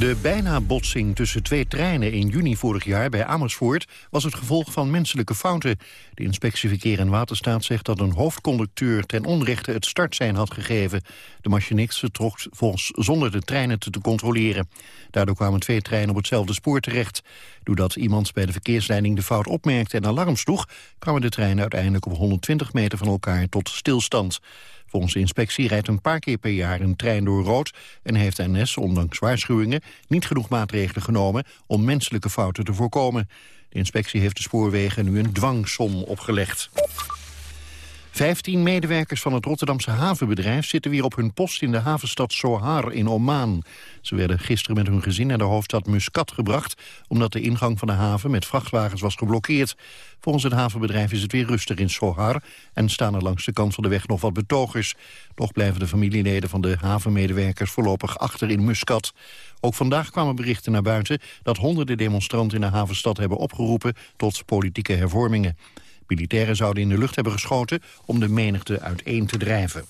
De bijna-botsing tussen twee treinen in juni vorig jaar bij Amersfoort was het gevolg van menselijke fouten. De inspectie Verkeer en Waterstaat zegt dat een hoofdconducteur ten onrechte het startsein had gegeven. De machinist vertrok volgens zonder de treinen te, te controleren. Daardoor kwamen twee treinen op hetzelfde spoor terecht. Doordat iemand bij de verkeersleiding de fout opmerkte en alarm sloeg, kwamen de treinen uiteindelijk op 120 meter van elkaar tot stilstand. Volgens de inspectie rijdt een paar keer per jaar een trein door rood... en heeft NS, ondanks waarschuwingen, niet genoeg maatregelen genomen... om menselijke fouten te voorkomen. De inspectie heeft de spoorwegen nu een dwangsom opgelegd. Vijftien medewerkers van het Rotterdamse havenbedrijf zitten weer op hun post in de havenstad Sohar in Oman. Ze werden gisteren met hun gezin naar de hoofdstad Muscat gebracht, omdat de ingang van de haven met vrachtwagens was geblokkeerd. Volgens het havenbedrijf is het weer rustig in Sohar en staan er langs de kant van de weg nog wat betogers. Toch blijven de familieleden van de havenmedewerkers voorlopig achter in Muscat. Ook vandaag kwamen berichten naar buiten dat honderden demonstranten in de havenstad hebben opgeroepen tot politieke hervormingen. Militairen zouden in de lucht hebben geschoten om de menigte uiteen te drijven.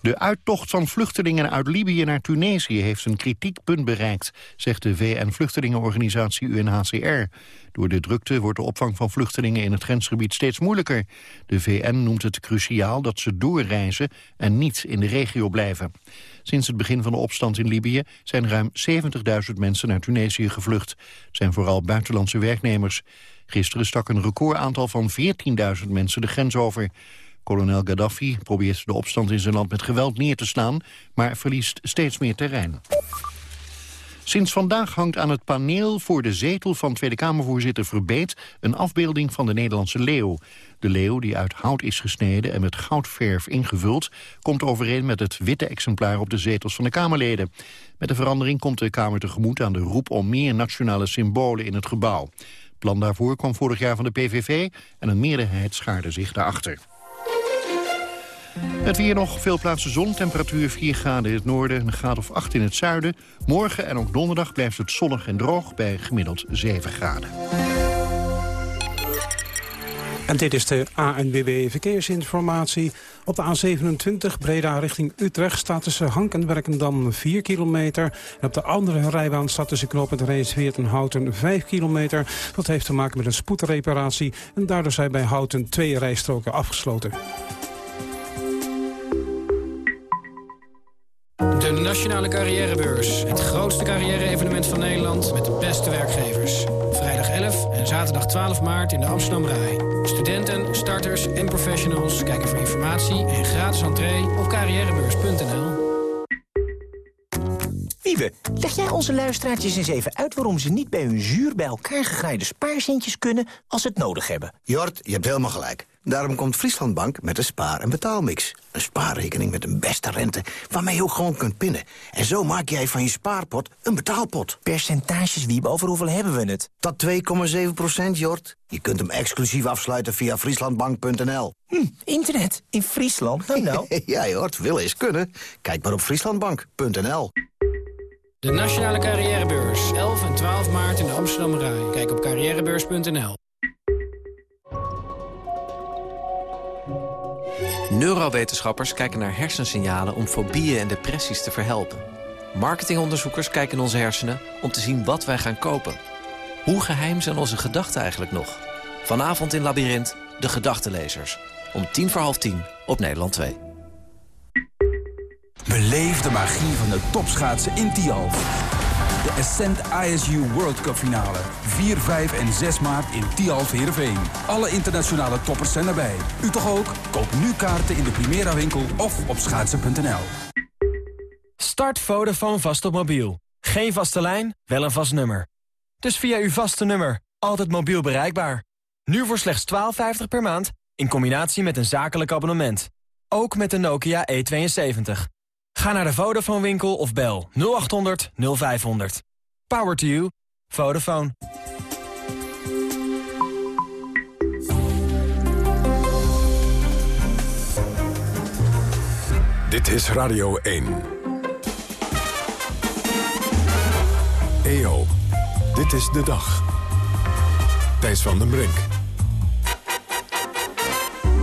De uittocht van vluchtelingen uit Libië naar Tunesië heeft een kritiekpunt bereikt, zegt de VN-vluchtelingenorganisatie UNHCR. Door de drukte wordt de opvang van vluchtelingen in het grensgebied steeds moeilijker. De VN noemt het cruciaal dat ze doorreizen en niet in de regio blijven. Sinds het begin van de opstand in Libië zijn ruim 70.000 mensen naar Tunesië gevlucht. Zijn vooral buitenlandse werknemers. Gisteren stak een recordaantal van 14.000 mensen de grens over. Kolonel Gaddafi probeert de opstand in zijn land met geweld neer te slaan... maar verliest steeds meer terrein. Sinds vandaag hangt aan het paneel voor de zetel van Tweede Kamervoorzitter Verbeet... een afbeelding van de Nederlandse leeuw. De leeuw, die uit hout is gesneden en met goudverf ingevuld... komt overeen met het witte exemplaar op de zetels van de Kamerleden. Met de verandering komt de Kamer tegemoet aan de roep om meer nationale symbolen in het gebouw plan daarvoor kwam vorig jaar van de PVV en een meerderheid schaarde zich daarachter. Het weer nog, veel plaatsen zon, temperatuur 4 graden in het noorden, een graad of 8 in het zuiden. Morgen en ook donderdag blijft het zonnig en droog bij gemiddeld 7 graden. En dit is de ANWB Verkeersinformatie. Op de A27 Breda richting Utrecht staat tussen Hank en Werkendam 4 kilometer. Op de andere rijbaan staat tussen knooppunt Reesweert en Houten 5 kilometer. Dat heeft te maken met een spoedreparatie. En daardoor zijn bij Houten twee rijstroken afgesloten. De Nationale Carrièrebeurs. Het grootste carrière-evenement van Nederland met de beste werkgevers. Vrijdag 11 en zaterdag 12 maart in de Amsterdam Rai. Studenten, starters en professionals kijken voor informatie en gratis entree op carrièrebeurs.nl. Wiebe, leg jij onze luisteraartjes eens even uit... waarom ze niet bij hun zuur bij elkaar gegraaide spaarcentjes kunnen... als ze het nodig hebben? Jort, je hebt helemaal gelijk. Daarom komt Frieslandbank met een spaar- en betaalmix. Een spaarrekening met een beste rente waarmee je ook gewoon kunt pinnen. En zo maak jij van je spaarpot een betaalpot. Percentages, Wiebe, over hoeveel hebben we het? Dat 2,7 procent, Jort. Je kunt hem exclusief afsluiten via frieslandbank.nl. Hm, internet in Friesland? Nou nou. ja, Jort, willen is kunnen. Kijk maar op frieslandbank.nl. De Nationale Carrièrebeurs. 11 en 12 maart in de Amsterdam Rai. Kijk op carrièrebeurs.nl. Neurowetenschappers kijken naar hersensignalen om fobieën en depressies te verhelpen. Marketingonderzoekers kijken in onze hersenen om te zien wat wij gaan kopen. Hoe geheim zijn onze gedachten eigenlijk nog? Vanavond in Labyrinth, de gedachtenlezers. Om tien voor half tien op Nederland 2. Beleef de magie van de topschaatsen in Tialf. Ascent ISU World Cup finale. 4, 5 en 6 maart in Tialf Heerenveen. Alle internationale toppers zijn erbij. U toch ook? Koop nu kaarten in de Primera winkel of op schaatsen.nl. Start Vodafone vast op mobiel. Geen vaste lijn, wel een vast nummer. Dus via uw vaste nummer, altijd mobiel bereikbaar. Nu voor slechts 12,50 per maand, in combinatie met een zakelijk abonnement. Ook met de Nokia E72. Ga naar de Vodafone winkel of bel 0800 0500. Power to you. Vodafone. Dit is Radio 1. EO, dit is de dag. Thijs van den Brink.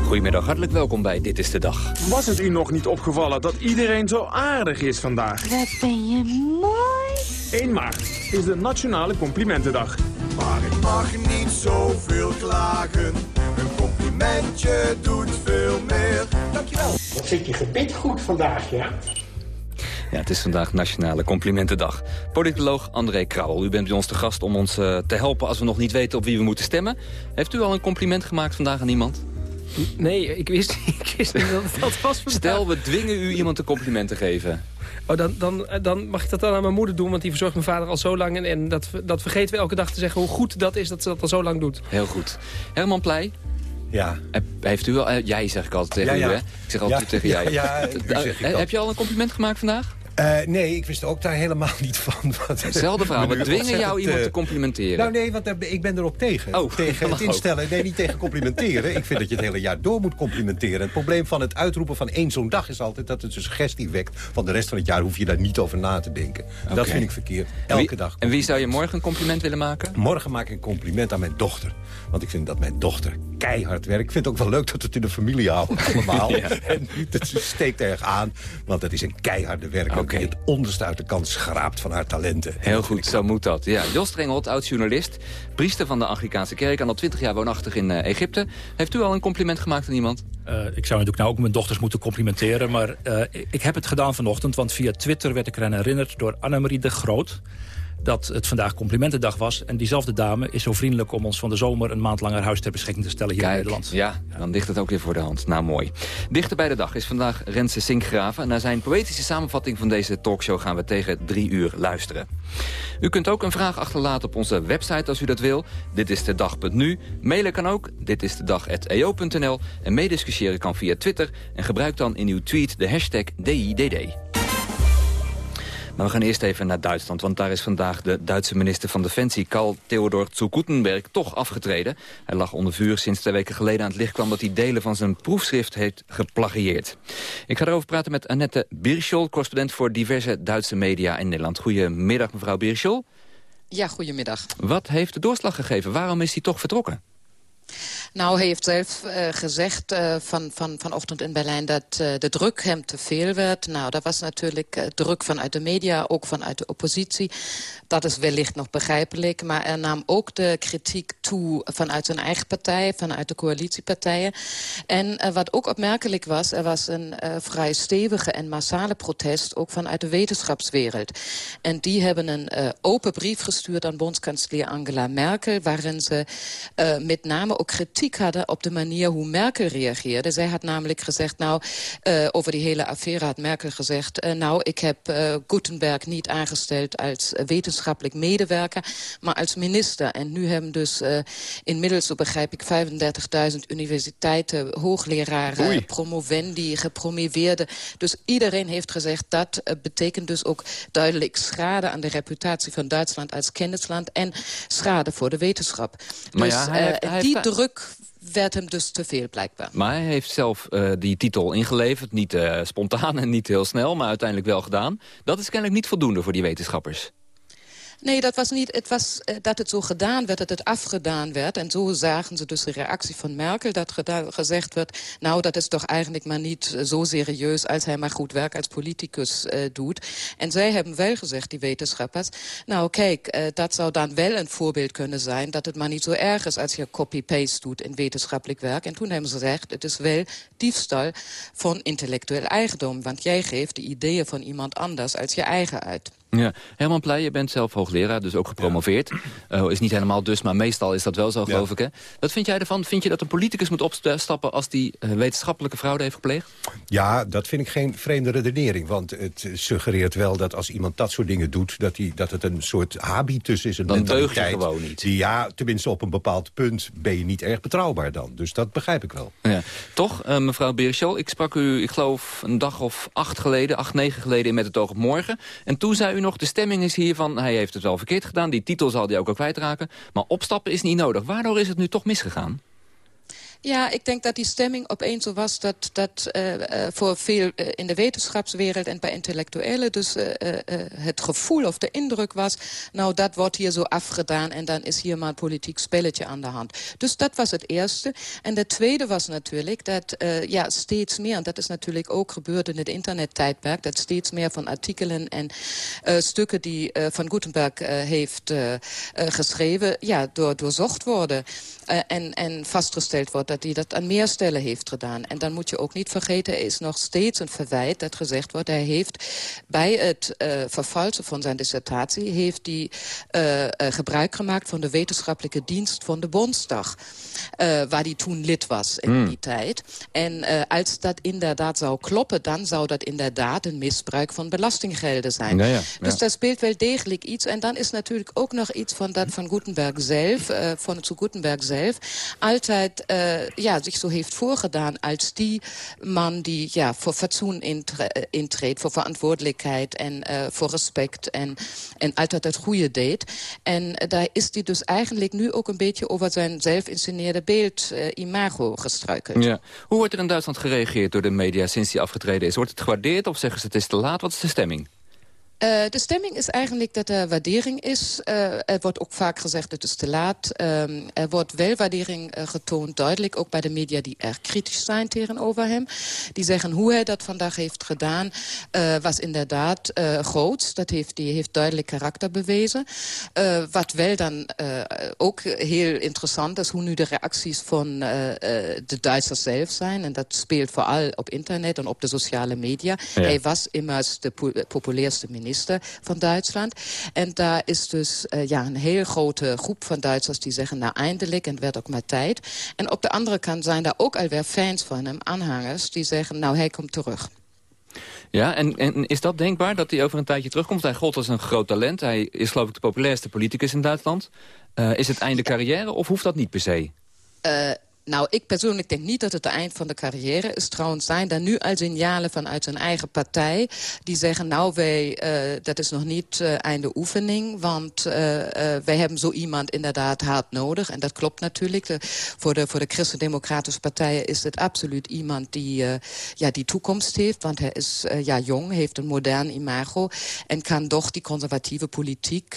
Goedemiddag, hartelijk welkom bij Dit is de Dag. Was het u nog niet opgevallen dat iedereen zo aardig is vandaag? Wat ben je mooi. 1 maart is de Nationale Complimentendag. Maar ik mag niet zoveel klagen. Een complimentje doet veel meer. Dankjewel. Wat zit je gebit goed vandaag, ja? Ja, het is vandaag Nationale Complimentendag. Politicoloog André Krauwel, u bent bij ons te gast om ons uh, te helpen... als we nog niet weten op wie we moeten stemmen. Heeft u al een compliment gemaakt vandaag aan iemand? Nee, ik wist, ik wist niet dat het dat was vandaag. Stel, we dwingen u iemand een compliment te geven. Oh, dan, dan, dan mag ik dat dan aan mijn moeder doen, want die verzorgt mijn vader al zo lang. En, en dat, dat vergeten we elke dag te zeggen hoe goed dat is dat ze dat al zo lang doet. Heel goed. Herman Pleij, ja. Heeft u al, jij zeg ik altijd tegen ja, ja. u, hè? Ik zeg altijd ja, tegen jij. Ja, heb je al een compliment gemaakt vandaag? Uh, nee, ik wist er ook daar helemaal niet van. Hetzelfde verhaal, we dwingen jou iemand te complimenteren. Nou nee, want ik ben erop tegen. Oh, tegen het instellen, nee, niet tegen complimenteren. ik vind dat je het hele jaar door moet complimenteren. Het probleem van het uitroepen van één zo'n dag is altijd... dat het een suggestie wekt van de rest van het jaar... hoef je daar niet over na te denken. Okay. Dat vind ik verkeerd. Elke wie, dag. En wie zou je morgen een compliment willen maken? Morgen maak ik een compliment aan mijn dochter. Want ik vind dat mijn dochter keihard werkt. Ik vind het ook wel leuk dat we het in de familie houden allemaal. ja. En het steekt erg aan, want het is een keiharde werker... Okay. Het onderste uit de kant schraapt van haar talenten. Heel goed, zo moet dat. Ja, Jos Strengelt, oud-journalist, priester van de Anglikaanse kerk... en al twintig jaar woonachtig in uh, Egypte. Heeft u al een compliment gemaakt aan iemand? Uh, ik zou natuurlijk nou ook mijn dochters moeten complimenteren... maar uh, ik heb het gedaan vanochtend, want via Twitter werd ik eraan herinnerd... door Annemarie de Groot dat het vandaag complimentendag was. En diezelfde dame is zo vriendelijk om ons van de zomer... een maand langer huis ter beschikking te stellen hier Kijk, in Nederland. Ja, dan ligt het ook weer voor de hand. Nou, mooi. Dichter bij de dag is vandaag Renze Sinkgraven. Naar zijn poëtische samenvatting van deze talkshow gaan we tegen drie uur luisteren. U kunt ook een vraag achterlaten op onze website als u dat wil. Dit is de dag.nu. Mailen kan ook. Dit is de dag.eo.nl. En meediscussiëren kan via Twitter. En gebruik dan in uw tweet de hashtag DIDD. Maar we gaan eerst even naar Duitsland, want daar is vandaag de Duitse minister van Defensie, Karl Theodor zu Gutenberg, toch afgetreden. Hij lag onder vuur sinds twee weken geleden aan het licht kwam dat hij delen van zijn proefschrift heeft geplagieerd. Ik ga erover praten met Annette Birschol, correspondent voor diverse Duitse media in Nederland. Goedemiddag mevrouw Birschol. Ja, goedemiddag. Wat heeft de doorslag gegeven? Waarom is hij toch vertrokken? Nou, hij heeft zelf uh, gezegd uh, van, van, vanochtend in Berlijn dat uh, de druk hem te veel werd. Nou, dat was natuurlijk druk vanuit de media, ook vanuit de oppositie. Dat is wellicht nog begrijpelijk. Maar er nam ook de kritiek toe vanuit zijn eigen partij, vanuit de coalitiepartijen. En wat ook opmerkelijk was, er was een vrij stevige en massale protest, ook vanuit de wetenschapswereld. En die hebben een open brief gestuurd aan bondskanselier Angela Merkel, waarin ze met name ook kritiek hadden op de manier hoe Merkel reageerde. Zij had namelijk gezegd, nou, uh, over die hele affaire had Merkel gezegd... Uh, nou, ik heb uh, Gutenberg niet aangesteld als wetenschappelijk medewerker... maar als minister. En nu hebben dus inmiddels, zo begrijp ik, 35.000 universiteiten... hoogleraren, Oei. promovendi, gepromoveerden. Dus iedereen heeft gezegd, dat betekent dus ook duidelijk schade... aan de reputatie van Duitsland als kennisland... en schade voor de wetenschap. Maar dus ja, hij heeft, hij die druk werd hem dus te veel, blijkbaar. Maar hij heeft zelf uh, die titel ingeleverd. Niet uh, spontaan en niet heel snel, maar uiteindelijk wel gedaan. Dat is kennelijk niet voldoende voor die wetenschappers. Nee, dat was niet. Het was uh, dat het zo gedaan werd, dat het afgedaan werd. En zo zagen ze dus de reactie van Merkel. Dat gezegd werd, nou, dat is toch eigenlijk maar niet zo serieus... als hij maar goed werk als politicus uh, doet. En zij hebben wel gezegd, die wetenschappers... nou, kijk, dat zou dan wel een voorbeeld kunnen zijn... dat het maar niet zo erg is als je copy-paste doet in wetenschappelijk werk. En toen hebben ze gezegd, het is wel diefstal van intellectueel eigendom. Want jij geeft de ideeën van iemand anders als je eigen uit. Ja, Herman Pleij, je bent zelf hoogleraar, dus ook gepromoveerd. Ja. Uh, is niet helemaal dus, maar meestal is dat wel zo, geloof ja. ik. Hè? Wat vind jij ervan? Vind je dat een politicus moet opstappen... als die uh, wetenschappelijke fraude heeft gepleegd? Ja, dat vind ik geen vreemde redenering. Want het suggereert wel dat als iemand dat soort dingen doet... dat, die, dat het een soort habitus is, een dan je gewoon niet. Die, ja, tenminste op een bepaald punt ben je niet erg betrouwbaar dan. Dus dat begrijp ik wel. Ja. Toch, uh, mevrouw Berichel, ik sprak u, ik geloof, een dag of acht geleden... acht, negen geleden in Met het oog op morgen. En toen zei u nog, de stemming is hier van... hij heeft het wel verkeerd gedaan, die titel zal hij ook al kwijtraken... maar opstappen is niet nodig. Waardoor is het nu toch misgegaan? Ja, ik denk dat die stemming opeens zo was dat, dat uh, voor veel uh, in de wetenschapswereld en bij intellectuelen dus het gevoel of de indruk was, nou dat wordt hier zo afgedaan en dan is hier maar een politiek spelletje aan de hand. Dus dat was het eerste. En de tweede was natuurlijk dat ja, steeds meer, en dat is natuurlijk ook gebeurd in het internettijdperk, dat steeds meer van artikelen en stukken die Van Gutenberg heeft geschreven, ja, door, doorzocht worden. en, en vastgesteld dat hij dat aan meer stellen heeft gedaan. En dan moet je ook niet vergeten, er is nog steeds een verwijt dat gezegd wordt... hij heeft bij het uh, vervalsen van zijn dissertatie... heeft hij uh, uh, gebruik gemaakt van de wetenschappelijke dienst van de Bondsdag. waar hij toen lid was in mm. die tijd. En als dat inderdaad zou kloppen... dan zou dat inderdaad een misbruik van belastinggelden zijn. Ja, ja, dus daar speelt wel degelijk iets. En dan is natuurlijk ook nog iets van dat van Gutenberg zelf... van het Gutenberg zelf... altijd uh, ja, zich zo heeft voorgedaan als die man die ja, voor fatsoen intre intreedt, voor verantwoordelijkheid en uh, voor respect en, en altijd het goede deed. En daar is hij dus eigenlijk nu ook een beetje over zijn zelfinsineerde beeld, imago, gestruikeld. Ja. Hoe wordt er in Duitsland gereageerd door de media sinds hij afgetreden is? Wordt het gewaardeerd of zeggen ze het is te laat? Wat is de stemming? Uh, de stemming is eigenlijk dat er waardering is. Uh, er wordt ook vaak gezegd het is te laat. Um, er wordt wel waardering uh, getoond, duidelijk. Ook bij de media die erg kritisch zijn tegenover hem. Die zeggen hoe hij dat vandaag heeft gedaan... was inderdaad groot. Dat heeft, die heeft duidelijk karakter bewezen. wat wel dan ook heel interessant is... hoe nu de reacties van de Duitsers zelf zijn. En dat speelt vooral op internet en op de sociale media. Ja. Hij was immers de po populairste minister minister van Duitsland. En daar is dus uh, ja, een heel grote groep van Duitsers die zeggen... nou eindelijk, en het werd ook maar tijd. En op de andere kant zijn daar ook alweer fans van hem, aanhangers... die zeggen, nou, hij komt terug. Ja, en, en is dat denkbaar dat hij over een tijdje terugkomt? Hij gold als een groot talent. Hij is geloof ik de populairste politicus in Duitsland. Uh, is het einde carrière of hoeft dat niet per se? Uh, nou, ik persoonlijk denk niet dat het het eind van de carrière is. Trouwens zijn er nu al signalen vanuit zijn eigen partij... die zeggen, nou, wij, uh, dat is nog niet uh, einde oefening... want uh, wij hebben zo iemand inderdaad hard nodig. En dat klopt natuurlijk. Voor, de, voor de christendemocratische partijen is het absoluut iemand die, ja, die toekomst heeft. Want hij is ja, jong, heeft een modern imago... en kan toch die conservatieve politiek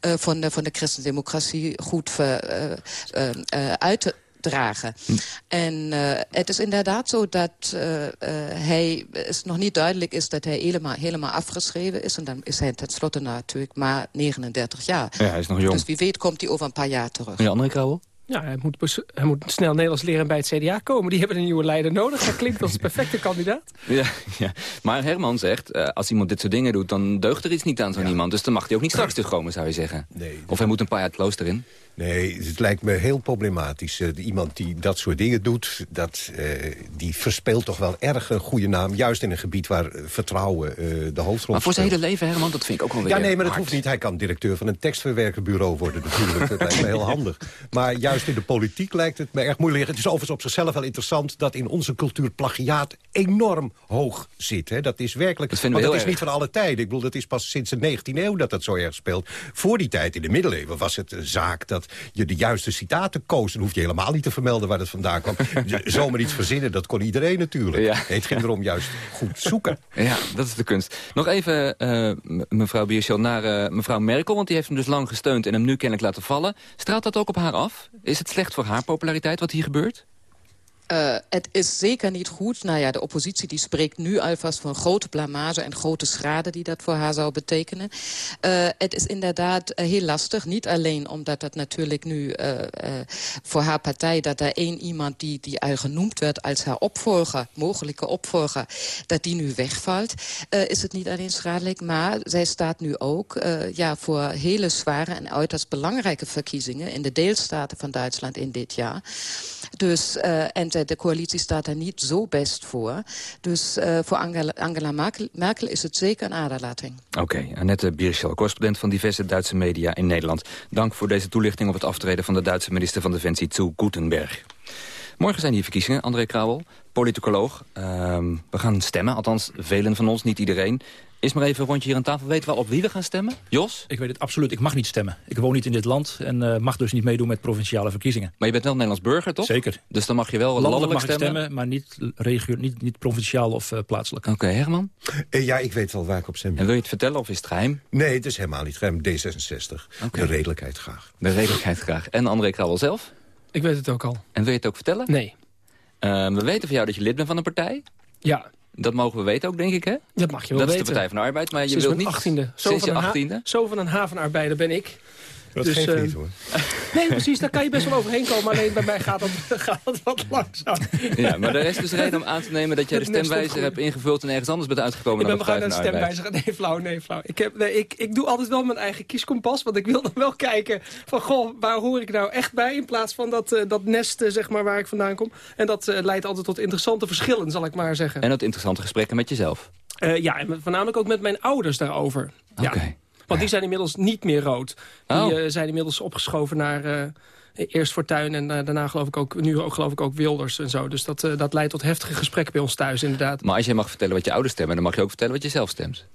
van, de, van de christendemocratie goed ver, uit dragen. Hm. En uh, het is inderdaad zo dat uh, uh, hij is nog niet duidelijk is dat hij helemaal, helemaal afgeschreven is. En dan is hij tenslotte natuurlijk maar 39 jaar. Ja, hij is nog jong. Dus wie weet komt hij over een paar jaar terug. Ja, André Krauwel? Ja, hij moet, hij moet snel Nederlands leren bij het CDA komen. Die hebben een nieuwe leider nodig. Hij klinkt als een perfecte kandidaat. Ja, ja, maar Herman zegt, uh, als iemand dit soort dingen doet... dan deugt er iets niet aan zo'n ja. iemand. Dus dan mag hij ook niet straks terugkomen, zou je zeggen. Nee, of hij moet een paar jaar het klooster in. Nee, het lijkt me heel problematisch. Uh, iemand die dat soort dingen doet, dat, uh, die verspeelt toch wel erg een goede naam. Juist in een gebied waar uh, vertrouwen de hoofdrol Maar voor zijn hele leven, Herman, dat vind ik ook wel weer Ja, nee, maar dat hoeft niet. Hij kan directeur van een tekstverwerkenbureau worden natuurlijk. dat lijkt me heel handig. Maar juist in de politiek lijkt het me erg moeilijk. Het is overigens op zichzelf wel interessant dat in onze cultuur plagiaat enorm hoog zit. Hè. Dat is werkelijk... Dat want dat is erg. niet van alle tijden. Ik bedoel, dat is pas sinds de 19e eeuw dat dat zo erg speelt. Voor die tijd, in de middeleeuwen, was het een zaak dat je de juiste citaten koos. Dan hoef je helemaal niet te vermelden waar het vandaan kwam. Zomaar iets verzinnen, dat kon iedereen natuurlijk. Ja. Nee, het ging erom juist goed zoeken. Ja, dat is de kunst. Nog even, uh, mevrouw Bierschel, naar uh, mevrouw Merkel... want die heeft hem dus lang gesteund en hem nu kennelijk laten vallen. Straalt dat ook op haar af? Is het slecht voor haar populariteit wat hier gebeurt? Uh, het is zeker niet goed. Nou ja, de oppositie die spreekt nu alvast van grote blamage... en grote schade die dat voor haar zou betekenen. Uh, het is inderdaad uh, heel lastig. Niet alleen omdat dat natuurlijk nu voor haar partij... dat er één iemand die, die al genoemd werd als haar opvolger... mogelijke opvolger, dat die nu wegvalt... is het niet alleen schadelijk, maar zij staat nu ook... ja, voor hele zware en uiterst belangrijke verkiezingen... in de deelstaten van Duitsland in dit jaar. Dus, en de coalitie staat er niet zo best voor. Dus uh, voor Angela, Merkel, is het zeker een aderlating. Oké. Annette Bierschel, correspondent van diverse Duitse media in Nederland. Dank voor deze toelichting op het aftreden van de Duitse minister van Defensie, Zu Gutenberg. Morgen zijn die verkiezingen, André Krauwel, politicoloog. Ehm, we gaan stemmen, althans velen van ons, niet iedereen. Is maar even een rondje hier aan tafel. Weten we op wie we gaan stemmen? Jos? Ik weet het absoluut. Ik mag niet stemmen. Ik woon niet in dit land en uh, mag dus niet meedoen met provinciale verkiezingen. Maar je bent wel Nederlands burger, toch? Zeker. Dus dan mag je wel landelijk, landelijk stemmen? stemmen? maar niet, regio, niet, niet provinciaal of uh, plaatselijk. Oké, okay, Herman? Uh, ja, ik weet wel waar ik op stem. En wil je het vertellen of is het geheim? Nee, het is helemaal niet geheim. D66. Okay. De redelijkheid graag. De redelijkheid graag. En André Krauwel zelf? Ik weet het ook al. En wil je het ook vertellen? Nee. Ehm, we weten van jou dat je lid bent van een partij. Ja. Dat mogen we weten ook, denk ik, hè? Dat mag je wel dat weten. Dat is de Partij van de Arbeid, maar je Sinds wilt niet... achttiende. Zo Sinds van je een achttiende? Zo van een havenarbeider ben ik. Dat dus, geeft uh, niet, hoor. Nee, precies, daar kan je best wel overheen komen. Alleen bij mij gaat dat, gaat dat wat langzaam. Ja, maar er is dus reden om aan te nemen dat jij de stemwijzer hebt ingevuld... en ergens anders bent uitgekomen ik dan ben de naar van de de stemwijzer. Nee, flauw, nee, flauw. Ik, heb, nee, ik, ik doe altijd wel mijn eigen kieskompas. Want ik wil dan wel kijken van, goh, waar hoor ik nou echt bij... in plaats van dat, uh, dat nest, uh, zeg maar, waar ik vandaan kom. En dat uh, leidt altijd tot interessante verschillen, zal ik maar zeggen. En dat interessante gesprekken met jezelf. Uh, ja, en met, voornamelijk ook met mijn ouders daarover. Oké. Okay. Ja. Want die zijn inmiddels niet meer rood. Die Oh. uh, zijn inmiddels opgeschoven naar... Uh, eerst Fortuyn en uh, daarna geloof ik ook, nu ook, geloof ik ook Wilders en zo. Dus dat, dat leidt tot heftige gesprekken bij ons thuis, inderdaad. Maar als je mag vertellen wat je ouders stemmen... dan mag je ook vertellen wat je zelf stemt.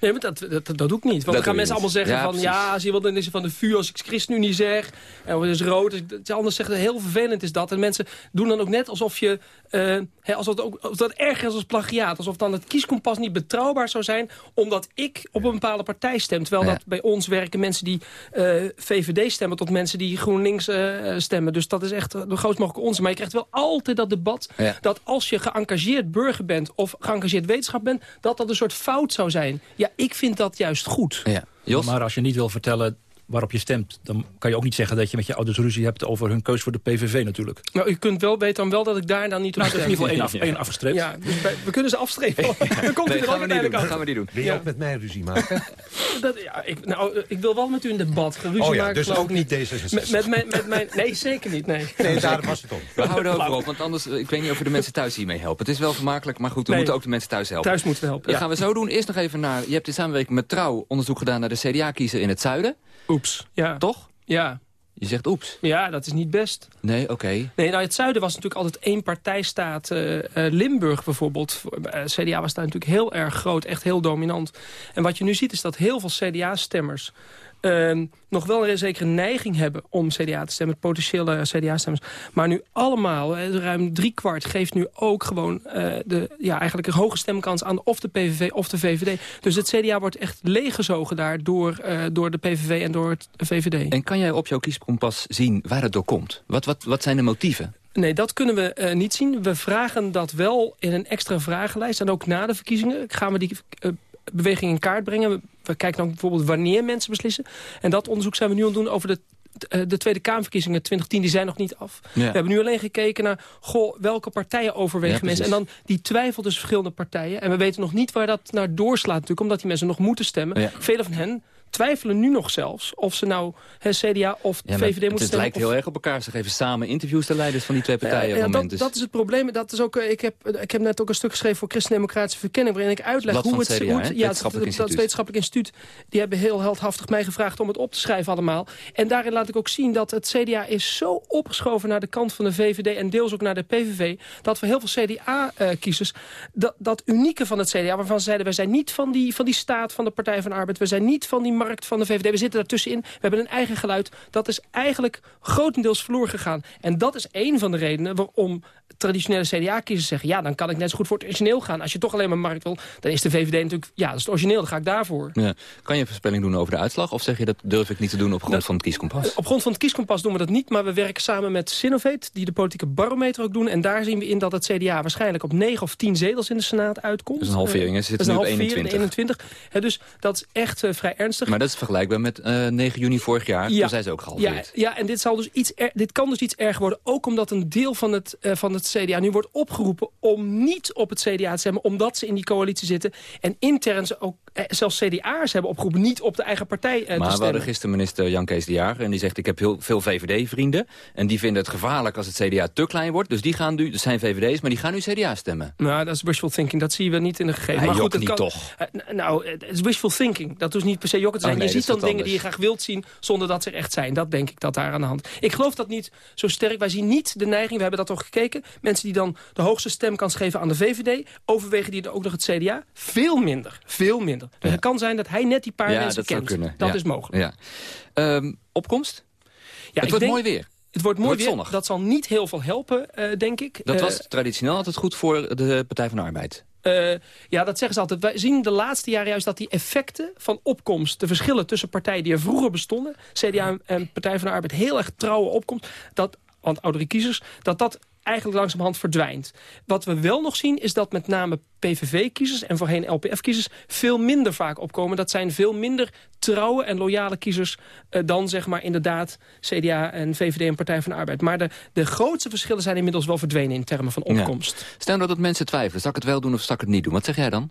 Nee, maar dat, dat, dat doe ik niet. Want Dat dan gaan mensen niet. allemaal zeggen Ja, van... precies. ja, zie je wel, dan is het van de vuur als ik ChristenUnie zeg. En het is rood. Dus anders zeggen, heel vervelend is dat. En mensen doen dan ook net alsof je... eh, alsof het ook, alsof dat erger is als plagiaat. Alsof dan het kieskompas niet betrouwbaar zou zijn... omdat ik op een bepaalde partij stem. Terwijl Ja. dat bij ons werken mensen die eh, VVD stemmen... tot mensen die GroenLinks eh, stemmen. Dus dat is echt de grootst mogelijke onzin. Maar je krijgt wel altijd dat debat... Ja. dat als je geëngageerd burger bent... of geëngageerd wetenschap bent... dat dat een soort fout zou zijn. Ja, ik vind dat juist goed. Ja. Jos? Maar als je niet wil vertellen waarop je stemt... dan kan je ook niet zeggen dat je met je ouders ruzie hebt... over hun keus voor de PVV natuurlijk. Nou, u kunt wel weten dan wel dat ik daar dan niet op Nou, is in stem. ieder geval één, af, één afgestreept. Ja, dus wij- we kunnen ze afstrepen. Dan komt u Nee, er gaan ook we niet doen. uiteindelijk Dat af. gaan we niet doen. Wil je Ja. ook met mij ruzie maken? Dat, ja, ik, nou, ik wil wel met u in debat. Ruzie oh ja, maken dus ook niet D66. Met, met, mijn- met mijn, nee, zeker niet. Nee. Nee, daar was het om. We houden over op, want anders, ik weet niet of we de mensen thuis hiermee helpen. Het is wel vermakelijk, maar goed, we Nee. moeten ook de mensen thuis helpen. Thuis moeten we helpen. Dat Ja. gaan we zo doen. Eerst nog even naar, je hebt in samenwerking met Trouw onderzoek gedaan naar de CDA-kiezer in het zuiden. Oeps. Ja. Toch? Ja. Je zegt oeps. ja, dat is niet best. Nee, oké. Nee, nou, het zuiden was natuurlijk altijd één partijstaat. eh, eh, Limburg bijvoorbeeld. Eh, CDA was daar natuurlijk heel erg groot, echt heel dominant. En wat je nu ziet is dat heel veel CDA-stemmers... ehm, nog wel een zekere neiging hebben om CDA te stemmen, potentiële CDA-stemmers. Maar nu allemaal, eh, ruim driekwart geeft nu ook gewoon eh, de, ja, eigenlijk een hoge stemkans aan of de PVV of de VVD. Dus het CDA wordt echt leeggezogen daar door, eh, door de PVV en door het VVD. En kan jij op jouw kieskompas zien waar het door komt? Wat, wat, wat zijn de motieven? Nee, dat kunnen we eh, niet zien. We vragen dat wel in een extra vragenlijst. En ook na de verkiezingen gaan we die eh, beweging in kaart brengen. We, kijken dan bijvoorbeeld wanneer mensen beslissen. En dat onderzoek zijn we nu aan het doen over de eh, de Tweede Kamerverkiezingen 2010, die zijn nog niet af. Ja. We hebben nu alleen gekeken naar goh, welke partijen overwegen Ja, mensen. En dan die twijfel tussen verschillende partijen. En we weten nog niet waar dat naar doorslaat natuurlijk, omdat die mensen nog moeten stemmen. Ja. Velen van hen twijfelen nu nog zelfs of ze nou hè, CDA of Ja, VVD het, moeten het stemmen. lijkt of- heel erg op elkaar. Ze geven samen interviews, de leiders van die twee partijen. ja, op het dat, moment. Dus dat is het probleem. Dat is ook, eh, ik, heb, ik heb net ook een stuk geschreven voor Christen-Democratische Verkenning... waarin ik uitleg Blad hoe het... het CDA, hoe het ja, Wetenschappelijk dat, wetenschappelijk instituut... die hebben heel heldhaftig mij gevraagd om het op te schrijven allemaal. En daarin laat ik ook zien dat het CDA is zo opgeschoven... naar de kant van de VVD en deels ook naar de PVV... dat voor heel veel CDA-kiezers dat, dat unieke van het CDA... waarvan ze zeiden, wij zijn niet van die, van die staat van de Partij van de Arbeid... we zijn niet van die markt van de VVD, we zitten daartussenin... we hebben een eigen geluid. Dat is eigenlijk grotendeels verloren gegaan. En dat is één van de redenen waarom traditionele CDA-kiezers zeggen... ja, dan kan ik net zo goed voor het origineel gaan. Als je toch alleen maar markt wil, dan is de VVD natuurlijk... ja, dat is het origineel, dan ga ik daarvoor. Ja. Kan je een voorspelling doen over de uitslag? Of zeg je dat durf ik niet te doen op grond Dat- van het kieskompas? Op grond van het kieskompas doen we dat niet, maar we werken samen met Sinovate... die de politieke barometer ook doen. En daar zien we in dat het CDA waarschijnlijk op 9 of 10 zetels in de Senaat uitkomt. Dat is een halvering, hè? Ze Eh, zitten nu op halvering, 21. de 21. Hè, dus dat is echt eh, vrij ernstig. Maar dat is vergelijkbaar met eh, 9 juni vorig jaar. Toen zijn ze ook ja, gehalveerd. ja, en dit, zal dus iets er- dit kan dus iets erger worden. Ook omdat een deel van het, eh, van het CDA nu wordt opgeroepen... om niet op het CDA te stemmen, omdat ze in die coalitie zitten. En intern ze ook zelfs CDA'ers hebben opgeroepen niet op de eigen partij maar te we hadden stemmen. gisteren minister Jan Kees de Jager... en die zegt, ik heb heel veel VVD-vrienden... en die vinden het gevaarlijk als het CDA te klein wordt. Dus die gaan nu, dat zijn VVD's, maar die gaan nu CDA stemmen. Nou, dat is wishful thinking. Dat zien we niet in de gegevens. Hij maar goed, niet kan, toch? Eh, nou, het is wishful thinking. Dat hoeft niet per se jokken te Oh, zijn. nee, je ziet is dan dingen die je graag wilt zien... zonder dat ze echt zijn. Dat denk ik dat daar aan de hand. Ik geloof dat niet zo sterk. Wij zien niet de neiging, we hebben dat toch gekeken... mensen die dan de hoogste stemkans geven aan de VVD... overwegen die dan ook nog het CDA? Veel minder. Veel minder. Dus het kan zijn dat hij net die paar ja, mensen dat kent. kunnen. Dat is mogelijk. Ja. Ehm, opkomst? Ja, het wordt denk- mooi weer. Het wordt mooi weer. zonnig. Dat zal niet heel veel helpen, eh, denk ik. Dat Eh, was traditioneel altijd goed voor de Partij van de Arbeid. Eh, ja, dat zeggen ze altijd. Wij zien de laatste jaren juist dat die effecten van opkomst... de verschillen tussen partijen die er vroeger bestonden... CDA en Partij van de Arbeid heel erg trouwe opkomst... dat, want oudere kiezers, dat dat eigenlijk langzamerhand verdwijnt. Wat we wel nog zien is dat met name PVV-kiezers... en voorheen LPF-kiezers veel minder vaak opkomen. Dat zijn veel minder trouwe en loyale kiezers... eh, dan zeg maar inderdaad CDA en VVD en Partij van de Arbeid. Maar de, de grootste verschillen zijn inmiddels wel verdwenen... in termen van Ja. opkomst. Stel nou dat mensen twijfelen, zal ik het wel doen of zal ik het niet doen? Wat zeg jij dan?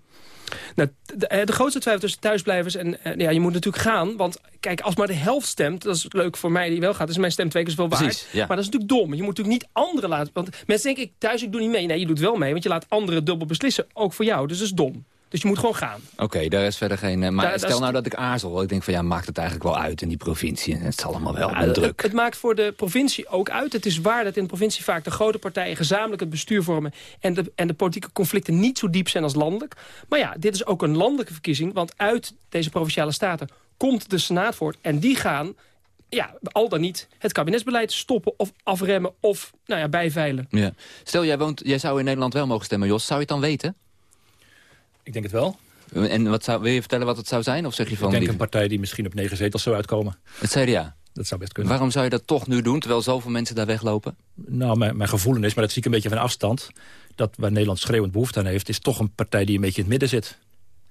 Nou, de, eh, de grootste twijfel tussen thuisblijvers en... eh, ja, je moet natuurlijk gaan, want kijk, als maar de helft stemt... dat is leuk voor mij die wel gaat, dus mijn stem twee keer zoveel waard. Precies, ja. Maar dat is natuurlijk dom. Je moet natuurlijk niet anderen laten... Want mensen denken, ik thuis, ik doe niet mee. Nee, je doet wel mee, want je laat anderen dubbel beslissen. Ook voor jou, dus dat is dom. Dus je moet gewoon gaan. Oké, daar is verder geen... eh, maar Daar- stel nou dat ik aarzel. Ik denk van ja, maakt het eigenlijk wel uit in die provincie. En het zal allemaal wel, Ja, ben het, druk. het maakt voor de provincie ook uit. Het is waar dat in de provincie vaak de grote partijen gezamenlijk het bestuur vormen... en de, en de politieke conflicten niet zo diep zijn als landelijk. Maar ja, dit is ook een landelijke verkiezing... want uit deze provinciale staten komt de Senaat voort. En die gaan, ja, al dan niet, het kabinetsbeleid stoppen of afremmen... of nou ja, bijveilen. Ja. Stel, jij, woont, jij zou in Nederland wel mogen stemmen, Jos. Zou je het dan weten? Ik denk het wel. En wat zou, wil je vertellen wat het zou zijn? Of zeg je van... Ik denk een partij die misschien op negen zetels zou uitkomen. Het CDA? Dat zou best kunnen. Waarom zou je dat toch nu doen, terwijl zoveel mensen daar weglopen? Nou, mijn, mijn gevoelen is, maar dat zie ik een beetje van afstand... dat waar Nederland schreeuwend behoefte aan heeft... is toch een partij die een beetje in het midden zit.